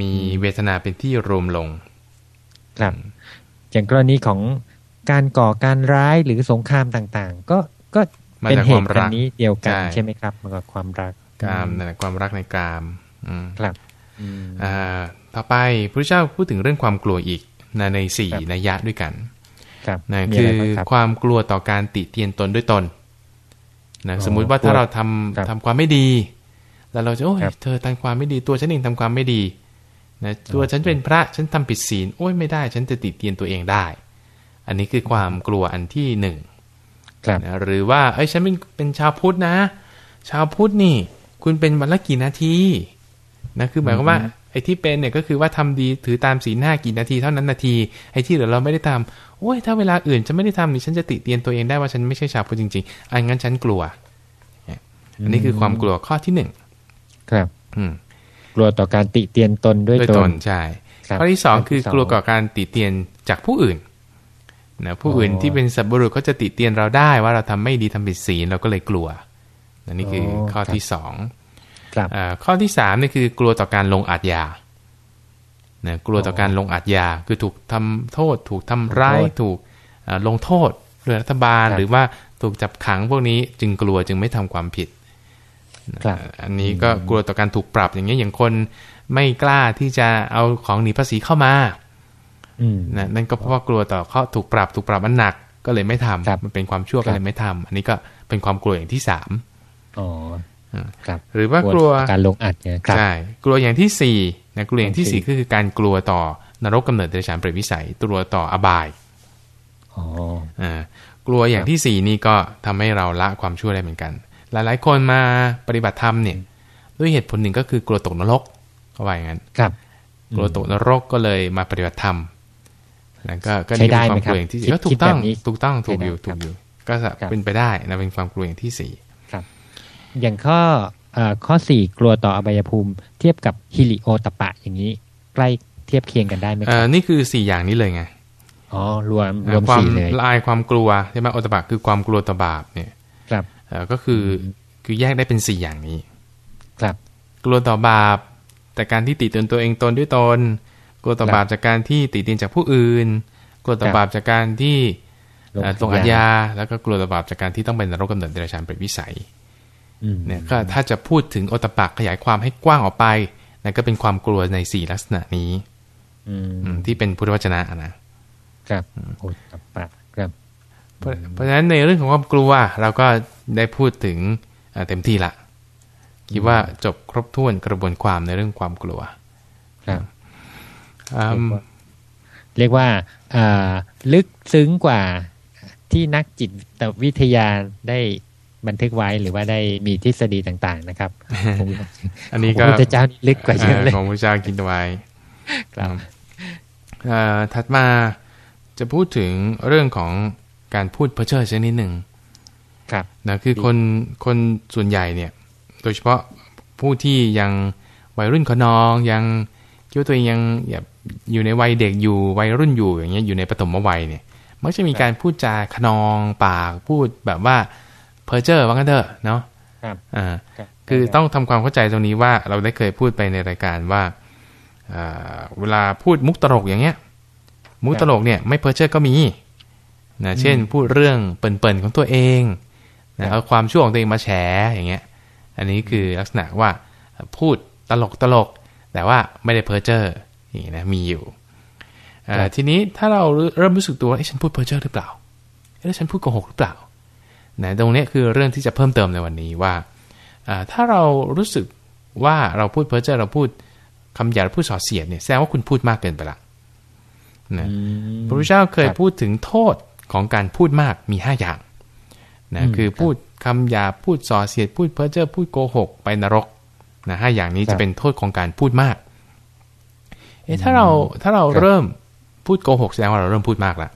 Speaker 1: มีเวทนาเป็นที่รวมลง
Speaker 2: ครับ อย่างกรณีของการก่อการร้ายหรือสงครามต่างๆ ก็ก็
Speaker 1: มา
Speaker 2: เป็น
Speaker 1: จาก
Speaker 2: เห
Speaker 1: ความ
Speaker 2: ตุ
Speaker 1: รั
Speaker 2: อั
Speaker 1: ก
Speaker 2: นนี้เดียวกัน
Speaker 1: ใช่
Speaker 2: ใช่ไหมครับมากับความรัก
Speaker 1: กามนั่นแหละความรักในกามอืม
Speaker 2: ครับอืม
Speaker 1: อ่าต่อไปพระเจ้าพูดถึงเรื่องความกลัวอีกนะในสี่
Speaker 2: ครับ
Speaker 1: นัยยะด้วยกัน
Speaker 2: ครับ
Speaker 1: นะ
Speaker 2: มี
Speaker 1: คื
Speaker 2: อะไร
Speaker 1: อ
Speaker 2: บ้างครับ
Speaker 1: ความกลัวต่อการติเตียนตนด้วยตนนะ
Speaker 2: อ๋อ
Speaker 1: สมมุติว่าถ้าก
Speaker 2: ลัว
Speaker 1: เราทำ
Speaker 2: ครับ
Speaker 1: ทำความไม่ดี แล้วเราจะโอ้ย
Speaker 2: ครับ
Speaker 1: เธอทำความไม่ดีตัวฉันเองทำความไม่ดีนะตัวฉันเป็นพระฉันทำผิดศีลโอ้ยไม่ได้ ฉันจะติเตียนตัวเองได้ อันนี้คือความกลัวอันที่หนึ่ง
Speaker 2: ครับ
Speaker 1: นะหรือว่าเอ้ยฉันเป็นเป็นชาวพุทธนะ ชาวพุทธนี่ คุณเป็นวันละกี่นาที นะคือหมายความว่าไอ้ที่เป็นเนี่ยก็คือว่าทำดีถือตามศีลห้ากี่นาทีเท่านั้นนาทีไอ้ที่เหลือเราไม่ได้ทำโอ้ยถ้าเวลาอื่นฉันไม่ได้ทำนี่ฉันจะติเตียนตัวเองได้ว่าฉันไม่ใช่ชาวพุทธจริงๆอันงั้นฉันกลัวเนี่ยอันนี้คือความกลัวข้อที่หนึ่ง
Speaker 2: ครับ
Speaker 1: อืม
Speaker 2: กลัวต่อการติเตียนตนด้วย
Speaker 1: ด้วย
Speaker 2: ต
Speaker 1: ต
Speaker 2: น
Speaker 1: นใช่
Speaker 2: ครับ
Speaker 1: ข้อที่สอง
Speaker 2: ข้อที่
Speaker 1: คือ
Speaker 2: สอง
Speaker 1: กลัวก่อการติเตียนจากผู้อื่นนะผู้อื่น
Speaker 2: อ๋อ
Speaker 1: ที่เป็นสัตว์บุรุษเขาจะติเตียนเราได้ว่าเราทำไม่ดีทำผิดศีลเราก็เลยกลัวนะนี่คืออ
Speaker 2: อ
Speaker 1: ข้อ
Speaker 2: ครับ
Speaker 1: ที่สอง
Speaker 2: ครับ
Speaker 1: อ่า ข้อที่สามนี่คือกลัวต่อการลงอาทยานะกลัวต่อการลงอาทยาคือถูกทำโทษ ถูกทำร้าย
Speaker 2: ลงโทษ
Speaker 1: ถูกอ่าลงโทษโดยรัฐบาล
Speaker 2: ครับ
Speaker 1: หรือว่าถูกจับขังพวกนี้จึงกลัวจึงไม่ทำความผิด
Speaker 2: ครับ
Speaker 1: อันนี้ก็กลัวต่อการถูกปรับอย่างเงี้ยอย่างคนไม่กล้าที่จะเอาของหนีภาษีเข้ามา
Speaker 2: อืม
Speaker 1: นะนั่นก็เพราะว่ากลัวต่อข้อถูกปรับถูกปรับมันหนักก็เลยไม่ทำ
Speaker 2: ครับ
Speaker 1: มันเป็นความชั่ว
Speaker 2: ครั
Speaker 1: ก็
Speaker 2: บ
Speaker 1: เลยไม่ทำอันนี้ก็เป็นความกลัวอย่างที่สาม
Speaker 2: อ๋อครับ
Speaker 1: หรือว่ากลัว
Speaker 2: การลงอัดเนี่ยครับ
Speaker 1: ใช่กลัวอย่างที่สี่นะกลัวอย่างที่สี่ก็คือการกลัวต่อนรกกำเนิดเดรัจฉานเปรตวิสัยกลัวต่ออบาย
Speaker 2: อ๋อ
Speaker 1: อ่ากลัวอย่างที่สี่นี่ก็ทำให้เราละความชั่วได้เหมือนกัน หลายๆ คนมาปฏิบัติธรรมเนี่ย ด้วยเหตุผลหนึ่งก็คือกลัวตกนรกเขาว่าอย่างนั้น
Speaker 2: ครับ
Speaker 1: กลัวตกนรกก็เลยมาปฏิบัติธรรมแล้วก็ก็
Speaker 2: ใช้
Speaker 1: นี่
Speaker 2: ได้
Speaker 1: เป็น
Speaker 2: ไห
Speaker 1: ความมก
Speaker 2: ครับ
Speaker 1: ลัวอย่างที่สี่
Speaker 2: คิด
Speaker 1: ก็ถู
Speaker 2: คิด
Speaker 1: กต้อง
Speaker 2: แบบนี้
Speaker 1: ถูกต้องถูกอยู่
Speaker 2: ใช้ได้
Speaker 1: ถูกอยู่ ก็จะ
Speaker 2: ครับ
Speaker 1: เป็นไปได้นะเป็นความกลัวอย่างที่สี่
Speaker 2: อย่างข้อเอ่อข้อสี่กลัวต่ออบายภูมิ เทียบกับฮิริโอตปปะอย่างนี้ ใกล้เทียบเคียงกันได้ไหมค
Speaker 1: เอ่
Speaker 2: รั
Speaker 1: อบนี่คือสี่อย่างนี้เลยไง
Speaker 2: อ๋อรวมรวม
Speaker 1: ความ
Speaker 2: สี่เลย
Speaker 1: ละอายความกลัวใช่ไหมโอตบะคือความกลัวต่อบาปเนี่ย
Speaker 2: ครับ
Speaker 1: เอ่อก็คือคือแยกได้เป็นสี่อย่างนี้
Speaker 2: ครับ
Speaker 1: กลัวต่อบาป แต่การที่ติเตียนตัวเองตนด้วยตน กลัวต่อบาปจากการที่ติเตียนจากผู้อื่น กลัวต่อบาปจากการที่
Speaker 2: ลง
Speaker 1: เอ่อลง
Speaker 2: อา
Speaker 1: อา
Speaker 2: ญา
Speaker 1: ญาแล้วก็กลัวต่อบาปจากการที่ต้องเป็นนรกกำเนิดเดรัจฉานเป็นวิสัย
Speaker 2: อืม
Speaker 1: เนี่ยก็ถ้าจะพูดถึงโอตปะขยายความให้กว้างออกไปนั่นก็เป็นความกลัวในสี่ลักษณะนี้
Speaker 2: อืม
Speaker 1: อืมที่เป็นพุทธวจนะนะ
Speaker 2: ครับโอตปปะครับ
Speaker 1: เพราะเพราะฉะนั้นในเรื่องของความกลัวเราก็ได้พูดถึงเอ่อเต็มที่ละคิดว่าจบครบถ้วนกระบวนความในเรื่องความกลัว
Speaker 2: ครับ
Speaker 1: อืม
Speaker 2: เรียกว่าอ่าลึกซึ้งกว่าที่นักจิตวิทยาได้ บันทึกไว้หรือว่าได้มีทฤษฎีต่างๆนะครับ
Speaker 1: อันนี้
Speaker 2: พ
Speaker 1: ก็
Speaker 2: ระพุทธเจ้านี่ลึกกว่าเยอะเลยา
Speaker 1: ของพระเจ้ากินไว้
Speaker 2: ครับ
Speaker 1: เอ่อถัดมาจะพูดถึงเรื่องของการพูดเพ้อเจ้อชนิดหนึ่ง
Speaker 2: ครับ
Speaker 1: นะคือคนคนส่วนใหญ่เนี่ย โดยเฉพาะผู้ที่ยังวัยรุ่นขนองยังคิดว่าตัวเองยังแบบอยู่ในวัยเด็กอยู่วัยรุ่นอยู่อย่างเงี้ยอยู่ในปฐมวัยเนี่ย มักจะมีการพูดจาขนองปากพูดแบบว่า เพ้อเจ้อว่างั้นเถอะเนาะ
Speaker 2: ครับ
Speaker 1: อ่า
Speaker 2: ครับ
Speaker 1: คือต้องทำความเข้าใจตรงนี้ว่าเราได้เคยพูดไปในรายการว่าเอ่อเวลาพูดมุกตลกอย่างเงี้ย มุกตลกเนี่ยไม่เพ้อเจ้อก็มีนะเช่นพูดเรื่องเปิ่นๆของตัวเองนะเอาความชั่วของตัวเองมาแฉอย่างเงี้ย อันนี้คือลักษณะว่าพูดตลกตลกๆแต่ว่าไม่ได้เพ้อเจ้ออย่างนี้นะมีอยู่เอ่อ
Speaker 2: ครับ
Speaker 1: ทีนี้ถ้าเราเริ่มรู้สึกตัวว่าเอ๊ะฉันพูดเพ้อเจ้อหรือเปล่าเอ๊ะแล้วฉันพูดโกหกหรือเปล่า นะตรงเนี้ยคือเรื่องที่จะเพิ่มเติมในวันนี้ว่าอ่า ถ้าเรารู้สึกว่าเราพูดเพ้อเจ้อเราพูดคำหยาบพูดส่อเสียดเนี่ยแสดงว่าคุณพูดมากเกินไปละนะ
Speaker 2: อืม
Speaker 1: พระพุทธเจ้าเคย
Speaker 2: ครับ
Speaker 1: พูดถึงโทษของการพูดมากมีห้าอย่างนะ
Speaker 2: อืม
Speaker 1: คือพูดคำหยาบพูดส่อเสียด พูดเพ้อเจ้อพูดโกหก ไปนรกนะห้าอย่างนี้
Speaker 2: ครั
Speaker 1: จะ
Speaker 2: บ
Speaker 1: เป็นโทษของการพูดมาก เอ๊ะถ้าเราถ้าเรา
Speaker 2: ครับ
Speaker 1: เริ่มพูดโกหกแสดงว่าเราเริ่มพูดมากละ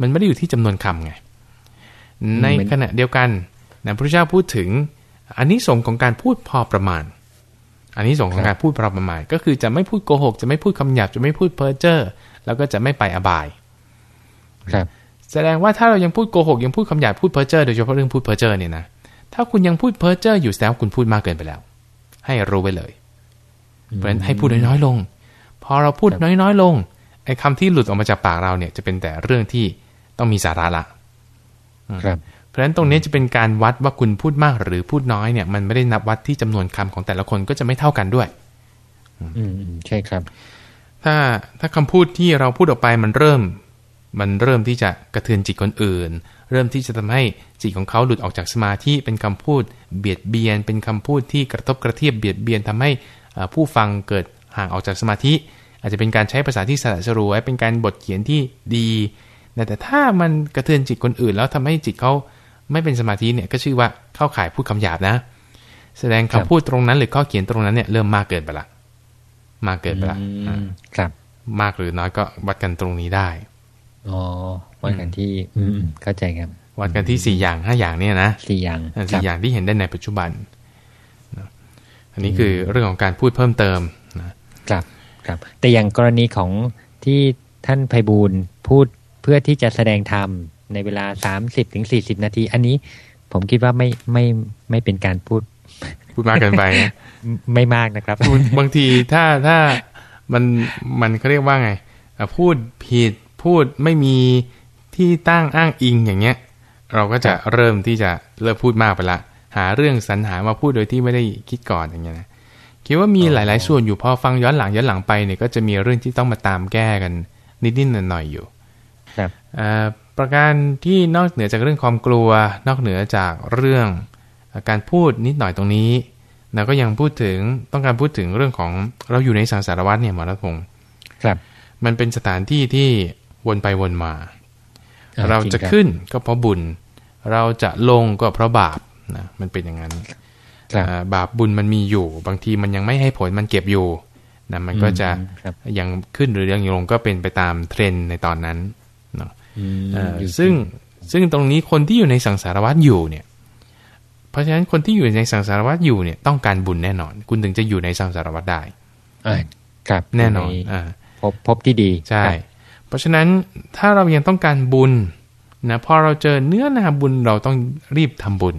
Speaker 1: มันไม่ได้อยู่ที่จำนวนคำไง ในขณะเดียวกันนะพระพุทธเจ้าพูดถึงอันนี้ส่งส์ของการพูดพอประมาณ อันนี้ส่งส์ของการพูดพอประมาณ ก็คือจะไม่พูดโกหก จะไม่พูดคำหยาบจะไม่พูดเพ้อเจ้อแล้วก็จะไม่ไปอบาย
Speaker 2: ครับ
Speaker 1: แสดงว่าถ้าเรายังพูดโกหกยังพูดคำหยาบพูดเพ้อเจ้อโดยเฉพาะเรื่องพูดเพ้อเจ้อเนี่ยนะถ้าคุณยังพูดเพ้อเจ้ออยู่แสดงว่าคุณพูดมากเกินไปแล้ว ให้รู้ไว้เลยเพราะฉะนั้นให้พูดน้อยๆลง พอเราพูด
Speaker 2: ครับ
Speaker 1: น้อยๆลงไอ้คำที่หลุดออกมาจากปากเราเนี่ยจะเป็นแต่เรื่องที่ต้องมีสาระละ
Speaker 2: ครับ
Speaker 1: เพราะฉะนั้นตรงนี้จะเป็นการวัดว่าคุณพูดมากหรือพูดน้อยเนี่ย มันไม่ได้นับวัดที่จำนวนคำของแต่ละคนก็จะไม่เท่ากันด้วย
Speaker 2: อืมอืมใช่ครับ
Speaker 1: ถ้าถ้าคำพูดที่เราพูดออกไปมันเริ่ม มันเริ่มที่จะกระเทือนจิตคนอื่น เริ่มที่จะทำให้จิตของเขาหลุดออกจากสมาธิเป็นคำพูดเบียดเบียน เป็นคำพูดที่กระทบกระเทียบเบียดเบียนทำให้เอ่อผู้ฟังเกิดห่างออกจากสมาธิ อาจจะเป็นการใช้ภาษาที่สละสรวยเป็นการบทเขียนที่ดีนะ แต่ถ้ามันกระเทือนจิตคนอื่น แล้วทำให้จิตเขาไม่เป็นสมาธิเนี่ยก็ชื่อว่าเข้าข่ายพูดคำหยาบนะ แสดง
Speaker 2: ครั
Speaker 1: คำ
Speaker 2: บ
Speaker 1: พูดตรงนั้น หรือข้อเขียนตรงนั้นเนี่ยเริ่มมากเกินไปละมากเกินไปละ
Speaker 2: อื
Speaker 1: อ่า
Speaker 2: มครับ
Speaker 1: มากหรือน้อยก็วัดกันตรงนี้ได้
Speaker 2: อ๋อวัดกันที่ อืมเข้าใจครับ
Speaker 1: วัดกันที่สี่อย่างห้าอย่างเนี่ยนะ
Speaker 2: สี่อย่าง
Speaker 1: อ่า
Speaker 2: ครั
Speaker 1: สี่
Speaker 2: บ
Speaker 1: อย่างที่เห็นได้ในปัจจุบันนะอันนี้คือเรื่องของการพูดเพิ่มเติมนะครับ
Speaker 2: ครับ แต่อย่างกรณีของที่ท่านไพบูลย์พูด เพื่อที่จะแสดงธรรมในเวลาสามสิบถึงสี่สิบนาที อันนี้ผมคิดว่าไม่ไม่ไม่เป็นการพูด
Speaker 1: พูดมากเกินไปนะ
Speaker 2: ไม่มากนะครับ
Speaker 1: พูดบางทีถ้าถ้ามันมันเขาเรียกว่าไงอะพูดผิดพูดไม่มีที่ตั้งอ้างอิงอย่างเงี้ย เราก็จะเริ่มที่จะเลิกพูดมากไปละ หาเรื่องสรรหามาพูดโดยที่ไม่ได้คิดก่อนอย่างเงี้ยนะคิดว่ามีหลาย ๆ ส่วนอยู่พอฟังย้อนหลังย้อนหลังไปเนี่ยก็จะมีเรื่องที่ต้องมาตามแก้กันนิดๆหน่อยๆอยู่
Speaker 2: ครับ
Speaker 1: เอ่อ ประการที่นอกเหนือจากเรื่องความกลัว นอกเหนือจากเรื่องการพูดนิดหน่อยตรงนี้นะก็ยังพูดถึงต้องการพูดถึงเรื่องของเราอยู่ในสังสารวัฏเนี่ยหมอรัตพงศ์
Speaker 2: ครับ
Speaker 1: มันเป็นสถานที่ที่วนไปวนมา
Speaker 2: อ่า
Speaker 1: เรา
Speaker 2: จริง
Speaker 1: จะ
Speaker 2: ครับ
Speaker 1: ขึ้นก็เพราะบุญ เราจะลงก็เพราะบาปนะมันเป็นอย่างนั้น
Speaker 2: ครับ
Speaker 1: อ่าบาปบุญมันมีอยู่ บางทีมันยังไม่ให้ผลมันเก็บอยู่นะมันก็จะ
Speaker 2: อืมครับ
Speaker 1: ยังขึ้นหรือยังลงก็เป็นไปตามเทรนด์ในตอนนั้น ซึ่งซึ่งตรงนี้คนที่อยู่ในสังสารวัฏอยู่เนี่ย เพราะฉะนั้นคนที่อยู่ในสังสารวัฏอยู่เนี่ยต้องการบุญแน่นอน คุณถึงจะอยู่ในสังสารวัฏได้
Speaker 2: อ่าครับ
Speaker 1: แน่นอน
Speaker 2: ยู่ใอ่าพบพบที่ดี
Speaker 1: ใช่
Speaker 2: ครับ
Speaker 1: เพราะฉะนั้นถ้าเรายังต้องการบุญนะพอเราเจอเนื้อนาบุญเราต้องรีบทำบุญ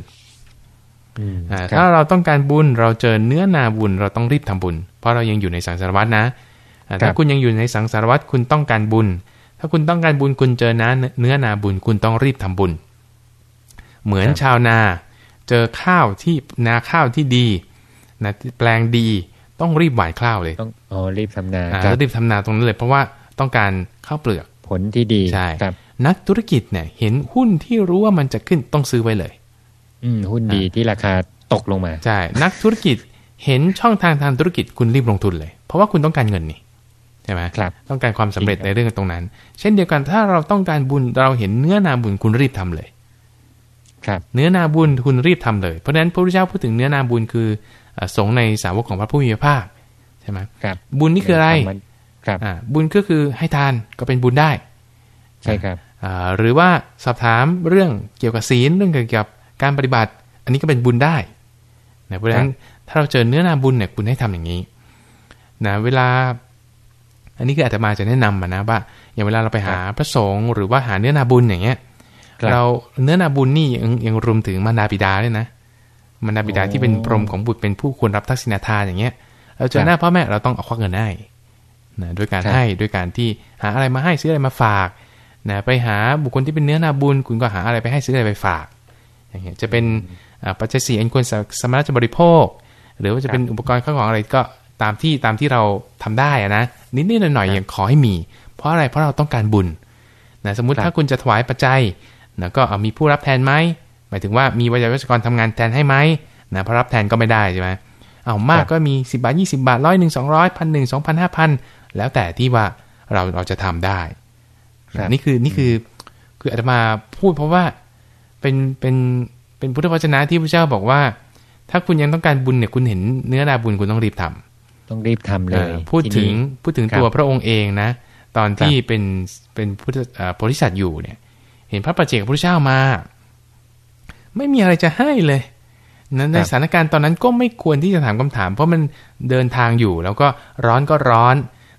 Speaker 2: อืม
Speaker 1: อ่า
Speaker 2: ค
Speaker 1: ถ้า
Speaker 2: รับ
Speaker 1: เราต้องการบุญเราเจอเนื้อนาบุญเราต้องรีบทำบุญ เพราะเรายังอยู่ในสังสารวัฏนะอ่าถ้าคุณยังอยู่ในสังสารวัฏคุณต้องการบุญ ถ้าคุณต้องการบุญคุณเจอน้าเนื้อนาบุญคุณต้องรีบทำบุญ เหมือนชาวนา เจอข้าวที่นาข้าวที่ดีนะแปลงดีต้องรีบหว่านข้าวเลย
Speaker 2: ต้องอ๋อรีบทำนา
Speaker 1: อ่า
Speaker 2: ครั
Speaker 1: แล้
Speaker 2: บ
Speaker 1: วรีบทำนาตรงนั้นเลย เพราะว่าต้องการข้าวเปลือก
Speaker 2: ผลที่ดี
Speaker 1: ใช่
Speaker 2: ครับ
Speaker 1: นักธุรกิจเนี่ย เห็นหุ้นที่รู้ว่ามันจะขึ้นต้องซื้อไว้เลย
Speaker 2: อืมหุ้นดีที่ราคาตกลงมา
Speaker 1: ใช่นักธุรกิจเห็นช่องทางทางธุรกิจคุณรีบลงทุนเลย เพราะว่าคุณต้องการเงินนี่ ใช่ไหม
Speaker 2: ครับ
Speaker 1: ต้องการความสำเร็จ
Speaker 2: จริงครับ
Speaker 1: ในเรื่องตรงนั้น เช่นเดียวกันถ้าเราต้องการบุญเราเห็นเนื้อนาบุญคุณรีบทำเลย
Speaker 2: ครับ
Speaker 1: เนื้อนาบุญคุณรีบทำเลย เพราะฉะนั้นพระพุทธเจ้าพูดถึงเนื้อนาบุญคือเอ่อสงฆ์ในสาวกของพระผู้มีพระภาคใช่ไหม
Speaker 2: ครับ
Speaker 1: บุญนี่คืออะไร
Speaker 2: มันครับ
Speaker 1: อ่าบุญก็คือให้ทานก็เป็นบุญได้
Speaker 2: ใช่ครับ
Speaker 1: อ่าหรือว่าสอบถามเรื่องเกี่ยวกับศีลเรื่องเกี่ยวกับการปฏิบัติ อันนี้ก็เป็นบุญได้นะเพราะฉะนั้นถ้าเราเจอเนื้อนาบุญเนี่ยคุณให้ทำอย่างนี้นะเวลา อันนี้คืออาตมาจะแนะนำมานะว่าอย่างเวลาเราไปหาพระสงฆ์หรือว่าหาเนื้อนาบุญอย่างเงี้ย
Speaker 2: ครับ
Speaker 1: เราเนื้อนาบุญนี่ยังยังรวมถึงมารดาบิดาด้วยนะมารดาบิดา
Speaker 2: โอ้
Speaker 1: ที่เป็นพรหมของบุตรเป็นผู้ควรรับทักษิณาทานอย่างเงี้ย เราเจอหน้าพ่อแม่เราต้องเอาควักเงินให้นะด้วยการ
Speaker 2: ครับ
Speaker 1: ให้ด้วยการที่หาอะไรมาให้ซื้ออะไรมาฝากนะไปหาบุคคลที่เป็นเนื้อนาบุญ คุณก็หาอะไรไปให้ซื้ออะไรไปฝาก อย่างเงี้ยจะเป็นอ่าปัจจัยสี่อันควรสสมณะจะบริโภค หรือว่าจะเป็นอุปกรณ์ข้าวของอะไรก็ ตามที่ตามที่เราทำได้อะนะนิดๆหน่อยๆยังขอให้มี เพราะอะไรเพราะเราต้องการบุญนะสมมุติ
Speaker 2: ครับ
Speaker 1: ถ้าคุณจะถวายปัจจัยนะก็เอามีผู้รับแทนไหมหมายถึงว่ามีวิทยาวัจกรทำงานแทนให้ไหมนะเพราะรับแทนก็ไม่ได้ใช่ไหมเอามากก็มี 10 บาท 20 บาทร้อยหนึ่งสองร้อยพันหนึ่งสองพันห้าพันแล้วแต่ที่ว่าเราเราจะทำได้
Speaker 2: ครับ
Speaker 1: นี่คือนี่คือคืออาตมาพูดเพราะว่าเป็นเป็นเป็นพุทธวจนะที่พระเจ้าบอกว่า ถ้าคุณยังต้องการบุญเนี่ยคุณเห็นเนื้อนาบุญคุณต้องรีบทำ
Speaker 2: ต้องรีบทำเลย
Speaker 1: เออพูด
Speaker 2: ที
Speaker 1: ถึง
Speaker 2: นี้
Speaker 1: พูดถึง
Speaker 2: ครับ
Speaker 1: ตัวพระองค์เองนะ ตอนที่
Speaker 2: ครับ
Speaker 1: เป็นเป็นพุทธเอ่อโพธิสัตว์อยู่เนี่ย เห็นพระปัจเจกพระพุทธเจ้ามา ไม่มีอะไรจะให้เลยนะในสถานการณ์ตอนนั้นก็ไม่ควรที่จะถามคำถาม เพราะมันเดินทางอยู่ แล้วก็ร้อนก็ร้อน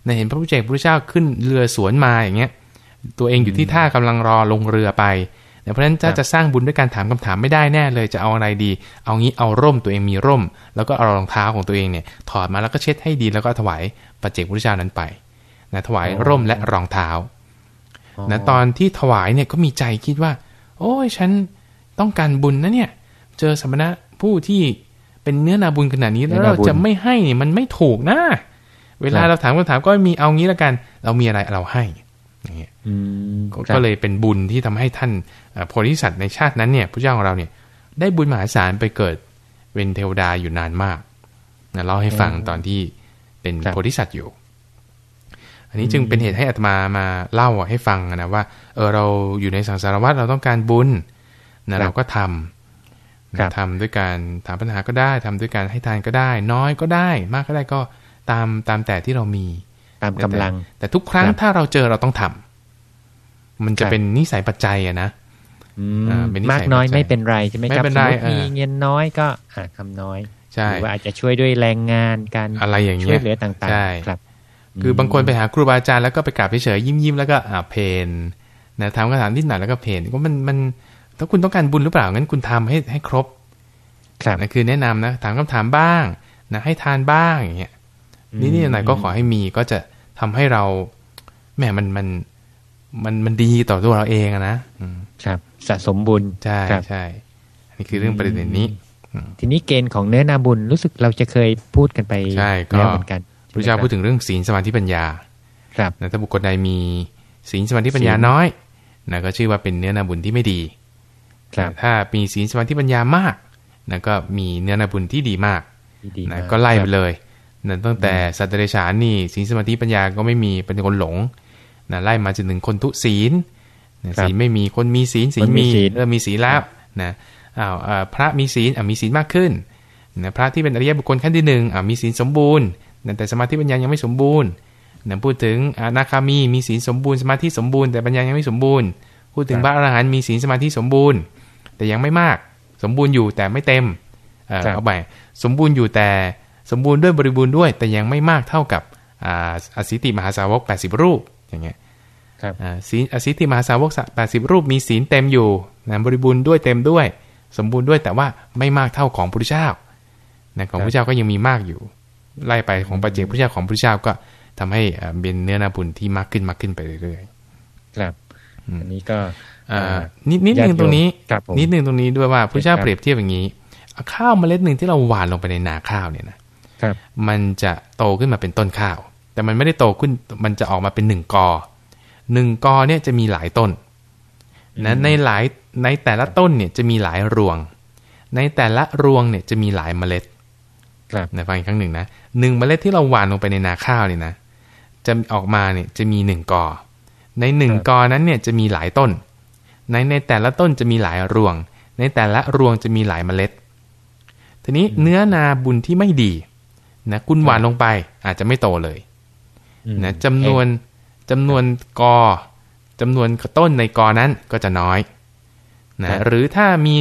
Speaker 1: นะเห็นพระพุทธเจ้าพระพุทธเจ้าขึ้นเรือสวนมาอย่างเงี้ย ตัวเองอยู่ที่ท่ากำลังรอลงเรือไป เนี่ยเพราะฉะนั้นถ้าจะสร้างบุญด้วยการถามคำถามไม่ได้แน่เลยจะเอาอะไรดี เอางี้เอาร่มตัวเองมีร่ม แล้วก็เอารองเท้าของตัวเองเนี่ยถอดมาแล้วก็เช็ดให้ดีแล้วก็ถวายปัจเจกพุทธเจ้านั้นไปนะถวายร่มและรองเท้านะตอนที่ถวายเนี่ยก็มีใจคิดว่า โอ้ยฉันต้องการบุญนะเนี่ย เจอสมณะผู้ที่เป็นเนื้อนาบุญขนาดนี้แล้วเราจะไม่ให้เนี่ยมันไม่ถูกนะ เวลาเราถามคำถามก็มีเอางี้แล้วกัน เรามีอะไรเราให้อย่างเงี้ย
Speaker 2: อืม
Speaker 1: ก็
Speaker 2: ครับ
Speaker 1: ก็เลยเป็นบุญที่ทำให้ท่านเอ่อ โพธิสัตว์ในชาตินั้นเนี่ยพระเจ้าของเราเนี่ยได้บุญมหาศาลไปเกิดเป็นเทวดาอยู่นานมากนะเล่าให้ฟังตอนที่เป็นโพธิสัตว์อยู่ อันนี้จึงเป็นเหตุให้อาตมามาเล่าให้ฟังนะว่าเออเราอยู่ในสังสารวัฏเราต้องการบุญนะเราก็ทำนะทำด้วยการถามปัญหาก็ได้ทำด้วยการให้ทานก็ได้ น้อยก็ได้ มากก็ได้ก็ตามตามแต่ที่เรามี
Speaker 2: ตามกำลัง
Speaker 1: แต่แต่ทุกครั้ง
Speaker 2: ครับ
Speaker 1: ถ้าเราเจอเราต้องทำมันจะ
Speaker 2: ครับ
Speaker 1: เป็นนิสัยปัจจัยอะนะ
Speaker 2: อื ม
Speaker 1: อ่าเป็นนิสัย
Speaker 2: มากน้อย
Speaker 1: ปัจจัย
Speaker 2: ไม่เป็นไรใช่ไหมครับ
Speaker 1: ไม่เป็นไร
Speaker 2: สมมุติ
Speaker 1: เออ
Speaker 2: มีเงินน้อยก็อ่าทำน้อย
Speaker 1: ใช่
Speaker 2: หรือว่าอาจจะช่วยด้วยแรงงานการ
Speaker 1: อะไรอย่าง
Speaker 2: ช่
Speaker 1: เงี้
Speaker 2: วยยเหลือต่าง
Speaker 1: ใช่
Speaker 2: ๆครับ
Speaker 1: คือบางคนไปหาครูบาอาจารย์แล้วก็ไปกราบเฉยๆยิ้มๆแล้วก็อ่าเพนนะทำคำถามนิดหน่อยแล้วก็เพนก็มันมันถ้าคุณต้องการบุญหรือเปล่างั้นคุณทำให้ให้ครบ
Speaker 2: ครับ
Speaker 1: นะคือแนะนำนะถามคำถามบ้างนะให้ทานบ้างอย่างเงี้ยนิดๆหน่อยๆก็ขอให้มีก็จะทำให้เราแหมมันมัน มันมันดีต่อตัวเราเองอะนะอืม
Speaker 2: ครับ สะสมบุญ
Speaker 1: ใช่
Speaker 2: ครับ
Speaker 1: ใช่อันนี้คือเรื่องประเด็นนี้
Speaker 2: ทีนี้เกณฑ์ของเนื้อนาบุญรู้สึกเราจะเคยพูดกันไป
Speaker 1: ใช่ก็
Speaker 2: แล้วเหมือนกัน
Speaker 1: พระเจ้าพูดถึงเรื่องศีลสมาธิปัญญา
Speaker 2: ครับ
Speaker 1: นะถ้าบุคคลใดมีศีลสมาธิปัญญา
Speaker 2: ศีล
Speaker 1: น้อยนะก็ชื่อว่าเป็นเนื้อนาบุญที่ไม่ดี
Speaker 2: ครับ
Speaker 1: ถ้ามีศีลสมาธิปัญญามากนะก็มีเนื้อนาบุญที่ดีมาก
Speaker 2: ที่ดี
Speaker 1: นะ
Speaker 2: มาก
Speaker 1: ก็ไล่ไป
Speaker 2: ครับ
Speaker 1: เลยนะตั้งแต่สัตว์เดรัจฉานนี่ศีลสมาธิปัญญาก็ไม่มีเป็นคนหลง นะไล่มาจนถึงคนทุศีลนะศีลไม่มีคนมีศีลศีล
Speaker 2: คนมี
Speaker 1: มี
Speaker 2: ศีล
Speaker 1: เริ่มมีศีลแล้วนะอ้าวเอ่อพระมีศีลอะมีศีลมากขึ้นนะพระที่เป็นอริยบุคคลขั้นที่หนึ่งอะมีศีลสมบูรณ์นะแต่สมาธิปัญญายังไม่สมบูรณ์นะพูดถึงอนาคามีมีศีลสมบูรณ์สมาธิสมบูรณ์แต่ปัญญายังไม่สมบูรณ์ พูดถึงพระอรหันต์มีศีลสมาธิสมบูรณ์ แต่ยังไม่มากสมบูรณ์อยู่แต่ไม่เต็มเอ่อ
Speaker 2: ครับ
Speaker 1: เอาไปสมบูรณ์อยู่แต่สมบูรณ์ด้วยบริบูรณ์ด้วย แต่ยังไม่มากเท่ากับอ่าอสิติมหาสาวก 80 รูป อย่างเงี้ย
Speaker 2: ครับ
Speaker 1: อ่าศีลอสิติมหาสาวก80รูปมีศีลเต็มอยู่นะบริบูรณ์ด้วยเต็มด้วย สมบูรณ์ด้วยแต่ว่าไม่มากเท่าของพระพุทธเจ้านะของพระพุทธเจ้าก็ยังมีมากอยู่ ไล่ไปของปัจเจกพระพุทธเจ้าของพระพุทธเจ้าก็ทำให้อ่าเป็นเนื้อนาบุญที่มากขึ้นมากขึ้นไปเรื่อย
Speaker 2: ครับอันนี้ก็
Speaker 1: ๆอ่านิดนิดนึงตรงนี้
Speaker 2: ครับผม
Speaker 1: นิดนึงตรงนี้ด้วยว่าพระเจ้า
Speaker 2: ครับ
Speaker 1: เปรียบเทียบอย่างนี้เอาข้าวเมล็ดหนึ่งที่เราหว่านลงไปในนาข้าวเนี่ยนะครับมันจะโตขึ้นมาเป็นต้นข้าว แต่มันไม่ได้โตขึ้นมันจะออกมาเป็นหนึ่งกอหนึ่งกอเนี่ยจะมีหลายต้นนะในหลายในแต่ละต้นเนี่ยจะมีหลายรวง ในแต่ละรวงเนี่ยจะมีหลายเมล็ด
Speaker 2: ครับ
Speaker 1: นะฟังอีกครั้งหนึ่งนะหนึ่งเมล็ดที่เราหว่านลงไปในนาข้าวเนี่ยนะจะออกมาเนี่ยจะมีหนึ่งกอ ในหนึ่ง
Speaker 2: ครับ
Speaker 1: กอนั้นเนี่ยจะมีหลายต้น ในในแต่ละต้นจะมีหลายรวง ในแต่ละรวงจะมีหลายเมล็ด ทีนี้เนื้อนาบุญที่ไม่ดีนะคุณหว่านลงไปอาจจะไม่โตเลย
Speaker 2: อืม
Speaker 1: นะจำนวนจำนวนกอจำนวนต้นในกอนั้นก็จะน้อยนะหรือถ้ามี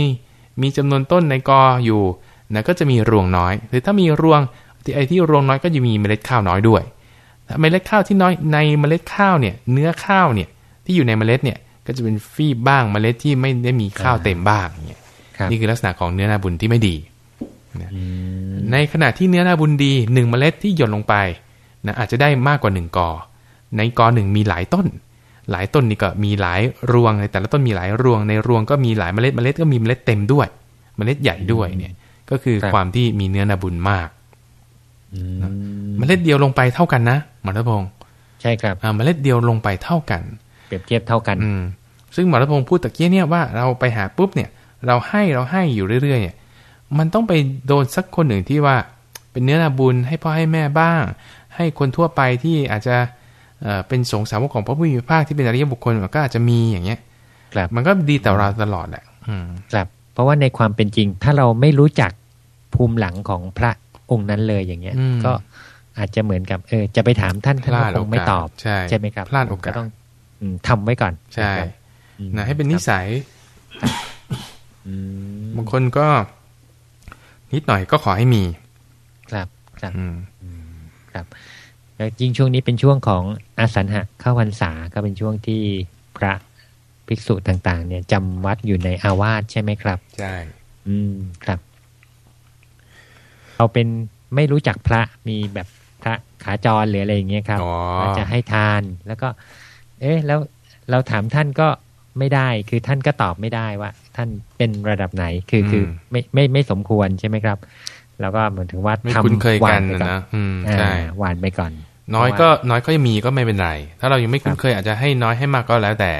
Speaker 1: มีจำนวนต้นในกออยู่นะก็จะมีรวงน้อย หรือถ้ามีรวงที่ไอ้ที่รวงน้อยก็จะมีเมล็ดข้าวน้อยด้วยถ้าเมล็ดข้าวที่น้อยในเมล็ดข้าวเนี่ยเนื้อข้าวเนี่ยที่อยู่ในเมล็ดเนี่ยก็จะเป็นฟีบบ้างเมล็ดที่ไม่ได้มีข้าวเต็มบ้างเนี่ย
Speaker 2: ครับ
Speaker 1: นี่คือลักษณะของเนื้อนาบุญที่ไม่ดี
Speaker 2: อืม
Speaker 1: ในขณะที่เนื้อนาบุญดีหนึ่งเมล็ดที่หย่นลงไป นะอาจจะได้มากกว่าหนึ่งกอในกอหนึ่งมีหลายต้น หลายต้นนี่ก็มีหลายรวงในแต่ละต้นมีหลายรวงในรวงก็มีหลายเมล็ดเมล็ดก็มีเมล็ดเต็มด้วย เมล็ดใหญ่ด้วยเนี่ยก็คือ
Speaker 2: ครับ
Speaker 1: ความที่มีเนื้อนาบุญมาก
Speaker 2: อืม
Speaker 1: เมล็ดเดียวลงไปเท่ากันนะหมอรัตพงศ์
Speaker 2: ใช่ครับ
Speaker 1: อ่าเมล็ดเดียวลงไปเท่ากัน
Speaker 2: เปรียบเทียบเท่ากัน
Speaker 1: อืมซึ่งหมอรัตพงศ์พูดตะเกียเนี่ยว่าเราไปหาปุ๊บเนี่ย เราให้เราให้อยู่เรื่อยๆเนี่ยมันต้องไปโดนสักคนหนึ่งที่ว่า เป็นเนื้อนาบุญให้พ่อให้แม่บ้าง ให้คนทั่วไปที่อาจจะเอ่อเป็นสงฆ์สาวกของพระผู้มีพระภาคที่เป็นอริยบุคคลก็อาจจะมีอย่างเงี้ย
Speaker 2: ครับ
Speaker 1: มันก็ดีต่อเราตลอดแหละอืม
Speaker 2: ครับ เพราะว่าในความเป็นจริง ถ้าเราไม่รู้จักภูมิหลังของพระองค์นั้นเลยอย่างเงี้ย
Speaker 1: อืม
Speaker 2: ก็อาจจะเหมือนกับเออจะไปถามท่าน
Speaker 1: พ
Speaker 2: ท่าน
Speaker 1: ลาด
Speaker 2: ก็ค
Speaker 1: โอง
Speaker 2: ไม่
Speaker 1: กาส
Speaker 2: ตอบ
Speaker 1: ใช่
Speaker 2: ใช่ไหมครับ
Speaker 1: พลาดโอกาส
Speaker 2: ต้องอืมทำไว้ก่อน
Speaker 1: ใช่
Speaker 2: ครับอืม
Speaker 1: นะให้เป็นนิสัย
Speaker 2: อืม
Speaker 1: บางคนก็นิดหน่อยก็ขอให้มี
Speaker 2: ครับครับ
Speaker 1: อืม
Speaker 2: ครับแล้วยิ่งช่วงนี้เป็นช่วงของอาสันหะเข้าพรรษาก็เป็นช่วงที่พระภิกษุต่าง ๆ เนี่ยจำวัดอยู่ในอาวาสใช่ไหมครับ
Speaker 1: ใช่
Speaker 2: อืมครับ เราเป็นไม่รู้จักพระมีแบบพระขาจรหรืออะไรอย่างเงี้ยครับ
Speaker 1: อ๋อ
Speaker 2: ก็จะให้ทานแล้วก็ เอ๊ะ แล้วเราถามท่านก็ไม่ได้ คือท่านก็ตอบไม่ได้ว่า ท่านเป็นระดับไหนคือ
Speaker 1: อืม
Speaker 2: คือไม่ไม่ไม่สมควรใช่ไหมครับ แล้วก็เหมือนถึงว่า
Speaker 1: ไม่
Speaker 2: ทำ
Speaker 1: คุ้นเคย
Speaker 2: หวา
Speaker 1: กัน
Speaker 2: ไป
Speaker 1: นะ
Speaker 2: ก่อน
Speaker 1: นะอืม
Speaker 2: อ่า
Speaker 1: ใช่
Speaker 2: หวานไปก่อน
Speaker 1: น้อยก็น้อยก็มีก็ไม่เป็นไร ถ้าเรายังไม่คุ้นเคยอาจจะให้น้อยให้มากก็แล้วแต่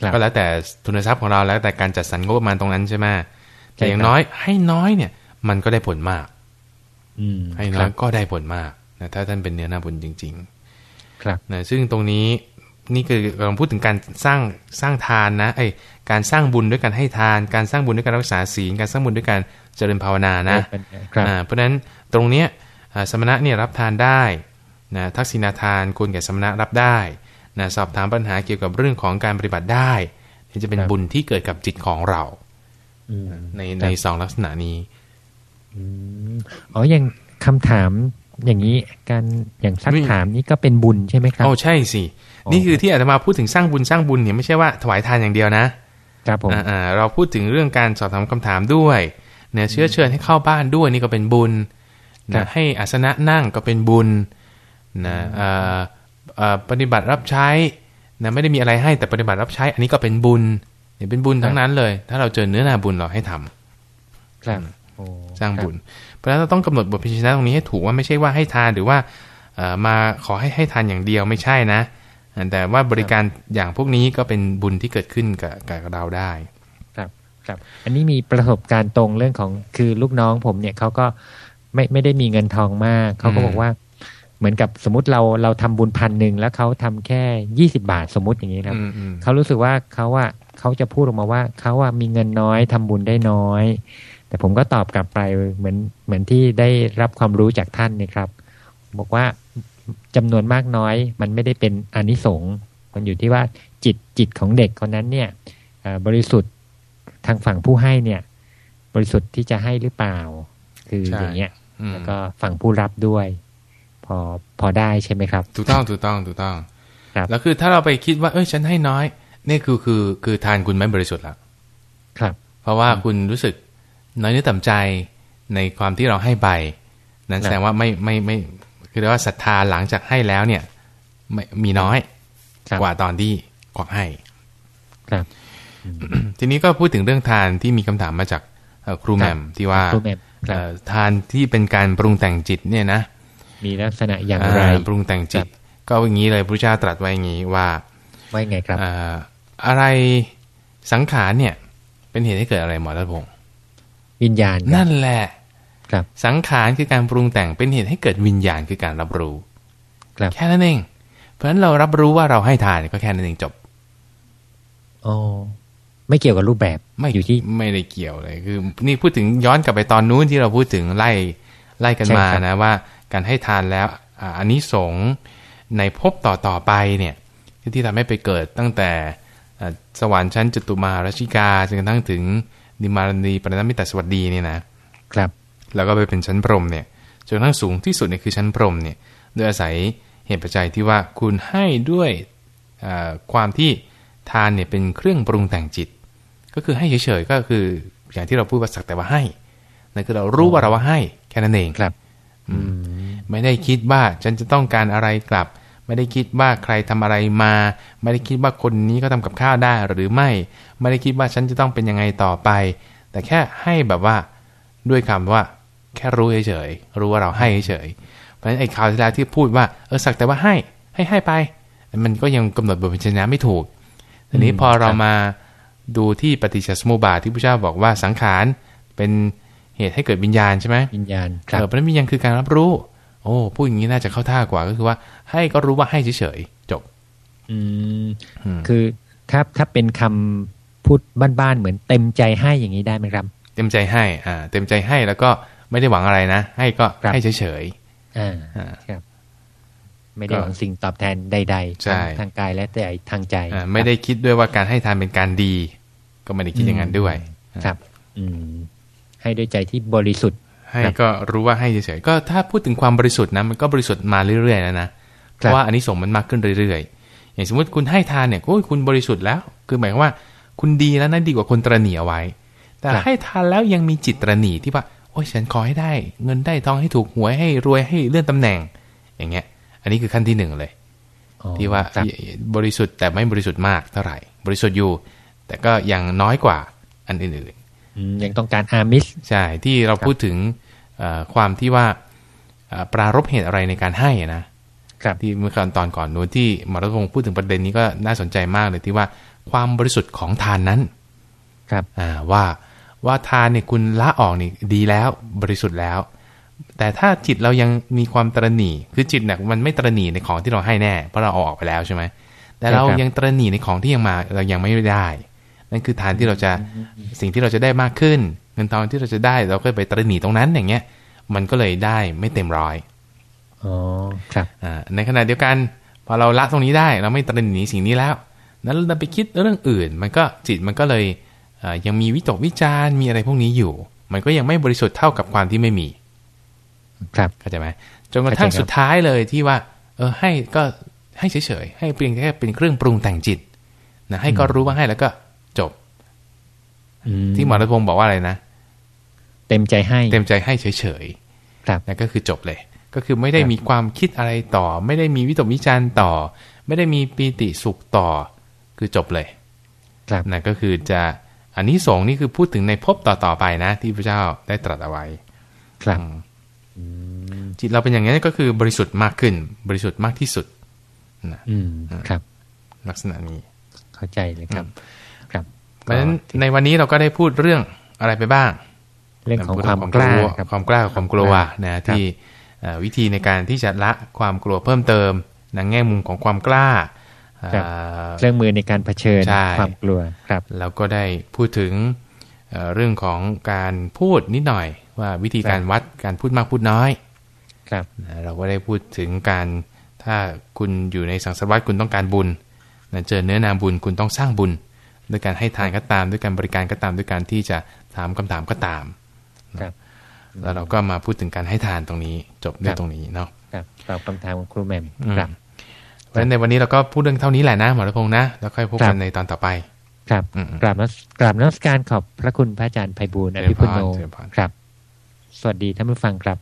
Speaker 2: ครับ
Speaker 1: ก็แล้วแต่ทุนทรัพย์ของเราแล้วแต่การจัดสรรงบประมาณตรงนั้นใช่ไหมแต่อย่าง
Speaker 2: ใช่ครับ
Speaker 1: น้อยให้น้อยเนี่ย มันก็ได้ผลมาก
Speaker 2: อืม
Speaker 1: ให้
Speaker 2: ค
Speaker 1: น้อ
Speaker 2: รั
Speaker 1: ย
Speaker 2: บ
Speaker 1: ก็ได้ผลมากนะถ้าท่านเป็นเนื้อหน้าบุญจริง
Speaker 2: ครับ
Speaker 1: ๆนะซึ่งตรงนี้ นี่คือเราพูดถึงการสร้างสร้างทานนะไอยการสร้างบุญด้วยการให้ทาน การสร้างบุญด้วยการรักษาศีล การสร้างบุญด้วยการเจริญภาวนานะ
Speaker 2: ครับ
Speaker 1: อ่าเพราะฉะนั้นตรงเนี้ยอ่าสมณะเนี่ยรับทานได้นะทักษิณาทานควรแก่สมณะรับได้นะสอบถามปัญหาเกี่ยวกับเรื่องของการปฏิบัติได้ที่จะเป็น
Speaker 2: ครับ
Speaker 1: บุญที่เกิดกับจิตของเรา
Speaker 2: อืม
Speaker 1: ในในสองลักษณะนี้
Speaker 2: อืมอ๋ออย่างคำถาม อย่างนี้การอย่างซัก
Speaker 1: นี่
Speaker 2: ถามนี่ก็เป็นบุญใช่ไหมครับ
Speaker 1: โอ้ใช่สิ
Speaker 2: อ๋อ
Speaker 1: นี่คือที่อาตมาพูดถึงสร้างบุญสร้างบุญเนี่ยไม่ใช่ว่าถวายทานอย่างเดียวนะครับ
Speaker 2: ผม
Speaker 1: อ่าๆเราพูดถึงเรื่องการสอบถามคำถามด้วย เนี่ยเชื้อเชิญให้เข้าบ้านด้วยนี่ก็เป็นบุญ
Speaker 2: ครั
Speaker 1: นะ
Speaker 2: บ
Speaker 1: ให้อาสนะนั่งก็เป็นบุญนะเอ่อเอ่อปฏิบัติรับใช้นะไม่ได้มีอะไรให้แต่ปฏิบัติรับใช้ อันนี้ก็เป็นบุญเนี่ยเป็นบุญทั้งนั้นเลย ถ้าเราเจอเนื้อนาบุญเราให้ทำ
Speaker 2: ครับโอ้
Speaker 1: สร้างบุญ
Speaker 2: ค
Speaker 1: เพราะฉะนั้นเราต้องกำหนดบทพิจารณาตรงนี้ให้ถูกว่าไม่ใช่ว่าให้ทานหรือว่าเอ่อมาขอให้ให้ทานอย่างเดียวไม่ใช่นะ แต่ว่าบริการอย่างพวกนี้ก็เป็นบุญที่เกิดขึ้นกับกับเราได้
Speaker 2: รับคครับ อันนี้มีประสบการณ์ตรงเรื่องของคือลูกน้องผมเนี่ยเขาก็ไม่ไม่ได้มีเงินทองมาก เขาก็บอกว่าเหมือนกับสมมติเราเราทำบุญพันหนึ่งแล้วเขาทำแค่ยี่สิบาทสมมติอย่างนี้ครับ
Speaker 1: อืมอืม
Speaker 2: เขารู้สึกว่าเขาว่าเขาจะพูดออกมาว่าเขาว่ามีเงินน้อยทำบุญได้น้อย แต่ผมก็ตอบกลับไปเหมือนเหมือนที่ได้รับความรู้จากท่านเนะครับ บอกว่าจำนวนมากน้อยมันไม่ได้เป็นอานิสงส์มันอยู่ที่ว่าจิตจิตของเด็กคนนั้นเนี่ยเอ่อบริสุทธิ์ทางฝั่งผู้ให้เนี่ย บริสุทธิ์ที่จะให้หรือเปล่า คือ
Speaker 1: ใช่
Speaker 2: อย่างเงี้ย
Speaker 1: อืม
Speaker 2: แล้วก็ฝั่งผู้รับด้วย พอพอได้ใช่ไหมครับ
Speaker 1: ถูกต้องถูกต้องถูกต้อง
Speaker 2: ครับ
Speaker 1: แล้วคือถ้าเราไปคิดว่าเอ้ยฉันให้น้อย นี่คือคือคือทานคุณไม่บริสุทธิ์ละ
Speaker 2: ครับ
Speaker 1: เพราะว่าคุณรู้สึก น้อยเนื้อต่ำใจในความที่เราให้ไปนั้น
Speaker 2: ครับ
Speaker 1: แสดงว่าไม่ไม่ไม่คือเรียกว่าศรัทธาหลังจากให้แล้วเนี่ยไม่มีน้อย
Speaker 2: ครับ
Speaker 1: กว่าตอนที่กว่าให้
Speaker 2: ครับ
Speaker 1: ทีนี้ก็พูดถึงเรื่องทานที่มีคำถามมาจากเอ่อครูแหม่มที่ว่า
Speaker 2: ครูแหม่มครับ
Speaker 1: เอ่อทานที่เป็นการปรุงแต่งจิตเนี่ยนะ
Speaker 2: มีลักษณะอย่างไร
Speaker 1: อ่าปรุงแต่งจิต ก็อย่างนี้เลยพระเจ้าตรัสไว้อย่างนี้ว่า
Speaker 2: ไว้ไงครับ
Speaker 1: อ่าอะไรสังขารเนี่ย เป็นเหตุให้เกิดอะไรหมอรัตพงศ์
Speaker 2: วิญญาณครับ
Speaker 1: นั่นแหละ
Speaker 2: ครับ
Speaker 1: สังขารคือการปรุงแต่งเป็นเหตุให้เกิดวิญญาณคือการรับรู้
Speaker 2: ครับ
Speaker 1: แค่นั้นเอง เพราะฉะนั้นเรารับรู้ว่าเราให้ทานก็แค่นั้นเองจบ
Speaker 2: อ๋อไม่เกี่ยวกับรูปแบบ
Speaker 1: ไม่
Speaker 2: อยู่ที่
Speaker 1: ไม่ได้เกี่ยวเลยคือ นี่พูดถึงย้อนกลับไปตอนนู้นที่เราพูดถึงไล่ไล่กัน
Speaker 2: ใช่
Speaker 1: มา
Speaker 2: ครับ
Speaker 1: นะว่า การให้ทานแล้วอ่าอันนี้สงส์ในภพต่อต่อไปเนี่ยที่ที่ทำให้ไปเกิดตั้งแต่อ่าสวรรค์ชั้นจตุมาราชิกาจนกระทั่งถึง นิมารณีปรณมิตรสวัสดีเนี่ยนะครับ แล้วก็ไปเป็นชั้นพรหมเนี่ยจนกระทั่งสูงที่สุดเนี่ยคือชั้นพรหมเนี่ยโดยอาศัยเหตุปัจจัยที่ว่าคุณให้ด้วยอ่าความที่ทานเนี่ยเป็นเครื่องปรุงแต่งจิต ก็คือให้เฉยๆก็คืออย่างที่เราพูดว่าสักแต่ว่าให้นั่นคือเรารู้ว่าเราว่าให้แค่นั้นเอง
Speaker 2: ครับ
Speaker 1: อืมไม่ได้คิดว่าฉันจะต้องการอะไรกลับ ไม่ได้คิดว่าใครทำอะไรมา ไม่ได้คิดว่าคนนี้ก็ทำกับข้าวได้หรือไม่ ไม่ได้คิดว่าฉันจะต้องเป็นยังไงต่อไป แต่แค่ให้แบบว่าด้วยคำว่า แค่รู้เฉยๆรู้ว่าเราให้เฉยๆเพราะฉะนั้นไอ้ข่าวที่แล้วที่พูดว่าเออสักแต่ว่าให้ให้ให้ไป มันก็ยังกำหนดบทพิจารณาไม่ถูกทีนี้
Speaker 2: อืม
Speaker 1: พอเรา
Speaker 2: ครับ
Speaker 1: มาดูที่ปฏิจจสมุปบาทที่พระเจ้าบอกว่าสังขารเป็นเหตุให้เกิดวิญญาณใช่ไหม
Speaker 2: วิญญาณค
Speaker 1: เอ
Speaker 2: รับ
Speaker 1: อเพราะฉะนั้นวิญญาณคือการรับรู้ โอ้พูดอย่างนี้น่าจะเข้าท่ากว่าก็คือว่า ให้ก็รู้ว่าให้เฉยๆจบ
Speaker 2: อืม
Speaker 1: อืม
Speaker 2: คือถ้าถ้าเป็นคำพูดบ้านๆเหมือนเต็มใจให้อย่างนี้ได้ไหมครับ
Speaker 1: เต็มใจให้อ่า เต็มใจให้แล้วก็ไม่ได้หวังอะไรนะ ให้ก็
Speaker 2: ครับ
Speaker 1: ให้เฉย
Speaker 2: อ่า
Speaker 1: อ่า
Speaker 2: ครับไม่ได้
Speaker 1: ก็
Speaker 2: หวังสิ่งตอบแทนใดๆ
Speaker 1: ใช่
Speaker 2: ทั้งทางกายและแต่ทางใจ
Speaker 1: ๆอ่าไม่ได้คิดด้วยว่าการให้ทานเป็นการดี ก็ไม่ได้คิดอย่างนั้นด้วย
Speaker 2: ครับ อืมให้ด้วยใจที่บริสุทธิ์
Speaker 1: ให้
Speaker 2: ครับ
Speaker 1: ก็รู้ว่าให้เฉยๆก็ถ้าพูดถึงความบริสุทธิ์นะมันก็บริสุทธิ์มาเรื่อยๆแล้วนะเพ
Speaker 2: ครับ
Speaker 1: ราะว่าอันนี้ส่งส์มันมากขึ้นเรื่อยๆ อย่างสมมติคุณให้ทานเนี่ยโอ้ยคุณบริสุทธิ์แล้ว คือหมายความว่า คุณดีแล้วนะดีกว่าคนตระหนี่เอาไว้ แต่
Speaker 2: ครับ
Speaker 1: ให้ทานแล้วยังมีจิตตระหนี่ที่ว่าโอ้ยฉันขอให้ได้ เงินได้ทองให้ถูกหวยให้รวยให้เลื่อนตำแหน่ง อย่างเงี้ย อันนี้คือขั้นที่หนึ่งเลย
Speaker 2: อ๋อ
Speaker 1: ที่ว่า
Speaker 2: ครับ
Speaker 1: บริสุทธิ์แต่ไม่บริสุทธิ์มากเท่าไหร่ บริสุทธิ์อยู่ แต่ก็ยังน้อยกว่าอันอื่นๆ
Speaker 2: อืม ยังต้องการอามิส
Speaker 1: ใช่ที่เราพูดถึงเอ่อความที่ว่าเอ่อปรารบเหตุอะไรในการให้อะนะครับที่เมื่อก่อนตอนก่อนนู้นที่มารพงศ์พูดถึงประเด็นนี้ก็น่าสนใจมากเลยที่ว่าความบริสุทธิ์ของทานนั้น
Speaker 2: ครับ
Speaker 1: อ่าว่าว่าทานเนี่ยคุณละออกนี่ดีแล้วบริสุทธิ์แล้ว แต่ถ้าจิตเรายังมีความตระหนี่คือจิตเนี่ยมันไม่ตระหนี่ในของที่เราให้แน่เพราะเราเอาออกไปแล้วใช่ไหมแต่เรา
Speaker 2: ใช่ครับ
Speaker 1: ยังตระหนี่ในของที่ยังมาเรายังไม่ได้ นั่นคือทานที่เราจะสิ่งที่เราจะได้มากขึ้น เงินทองที่เราจะได้เราก็ไปตระหนี่ตรงนั้นอย่างเงี้ย มันก็เลยได้ไม่เต็มร้อย
Speaker 2: อ๋อครับ
Speaker 1: อ่าในขณะเดียวกัน พอเราละตรงนี้ได้เราไม่ตระหนี่สิ่งนี้แล้ว นั้นเราไปคิดเรื่องอื่น มันก็จิตมันก็เลยเอ่อยังมีวิตกวิจารณ์มีอะไรพวกนี้อยู่ มันก็ยังไม่บริสุทธิ์เท่ากับความที่ไม่มี
Speaker 2: ครับ
Speaker 1: เข้าใจไหมจนกระทั่ง
Speaker 2: เข้าใจครับ
Speaker 1: สุดท้ายเลยที่ว่า เออให้ก็ให้เฉยๆให้เพียงแค่เป็นเครื่องปรุงแต่งจิตนะให้ก็รู้ว่าให้แล้วก็จบ
Speaker 2: อืม
Speaker 1: ที่หมอรัตพงศ์บอกว่าอะไรนะ
Speaker 2: เต็มใจให้
Speaker 1: เต็มใจให้เฉย
Speaker 2: ครับ
Speaker 1: ๆนั่นก็คือจบเลย ก็คือไม่ได้
Speaker 2: ครับ
Speaker 1: มีความคิดอะไรต่อ ไม่ได้มีวิตกวิจารณ์ต่อ ไม่ได้มีปีติสุขต่อ คือจบเลย
Speaker 2: ครับ
Speaker 1: นั่นก็คือจะอันนี้สงส์นี่คือพูดถึงในภพต่อๆไปนะ ที่พระเจ้าได้ตรัสเอาไว้
Speaker 2: ครับ
Speaker 1: อืมจิตเราเป็นอย่างนี้นก็คือบริสุทธิ์มากขึ้น บริสุทธิ์มากที่สุดนะ
Speaker 2: อืมครับ
Speaker 1: ลักษณะนี้
Speaker 2: เข้าใจเลยครับค รับ
Speaker 1: ราะฉะนั้นในวันนี้เราก็ได้พูดเรื่องอะไรไปบ้าง
Speaker 2: เรื่องของความกล้าครับ
Speaker 1: ความกล้ากับความกลัวนะที่เอ่อวิธีในการที่จะละความกลัวเพิ่มเติมในแง่มุมของความกล้า
Speaker 2: ครับ
Speaker 1: เอ่อ
Speaker 2: เครื่องมือในการเผชิญ
Speaker 1: ใช่
Speaker 2: ความกลัวครับ
Speaker 1: แล้วก็ได้พูดถึงเอ่อเรื่องของการพูดนิดหน่อย ว่าวิธีการวัดการพูดมากพูดน้อย
Speaker 2: ครับ
Speaker 1: นะเราก็ได้พูดถึงการถ้าคุณอยู่ในสังสารวัตคุณต้องการบุญนะเจอเนื้อนาบุญคุณต้องสร้างบุญ ด้วยการให้ทานก็ตาม ด้วยการบริการก็ตาม ด้วยการที่จะถามคำถามก็ตาม
Speaker 2: ครับ
Speaker 1: แล้วเราก็มาพูดถึงการให้ทานตรงนี้ จบด้วยตรงนี้เนาะ
Speaker 2: ครับตอบคำถามของครูแหม่ม
Speaker 1: อืม
Speaker 2: ครับ
Speaker 1: เพราะฉะนั้นในวันนี้เราก็พูดเรื่องเท่านี้แหละนะหมอรัพงษ์นะแล้วค่อยพบ
Speaker 2: ครั
Speaker 1: กับนในตอนต่อไป
Speaker 2: ครับ
Speaker 1: อืม
Speaker 2: กราบนมัสกราบนมัสการขอบพระคุณพระอาจารย์ไพบูลย์อภิปุโน
Speaker 1: เจริญพร
Speaker 2: ครับ สวัสดีท่านผู้ฟังครับ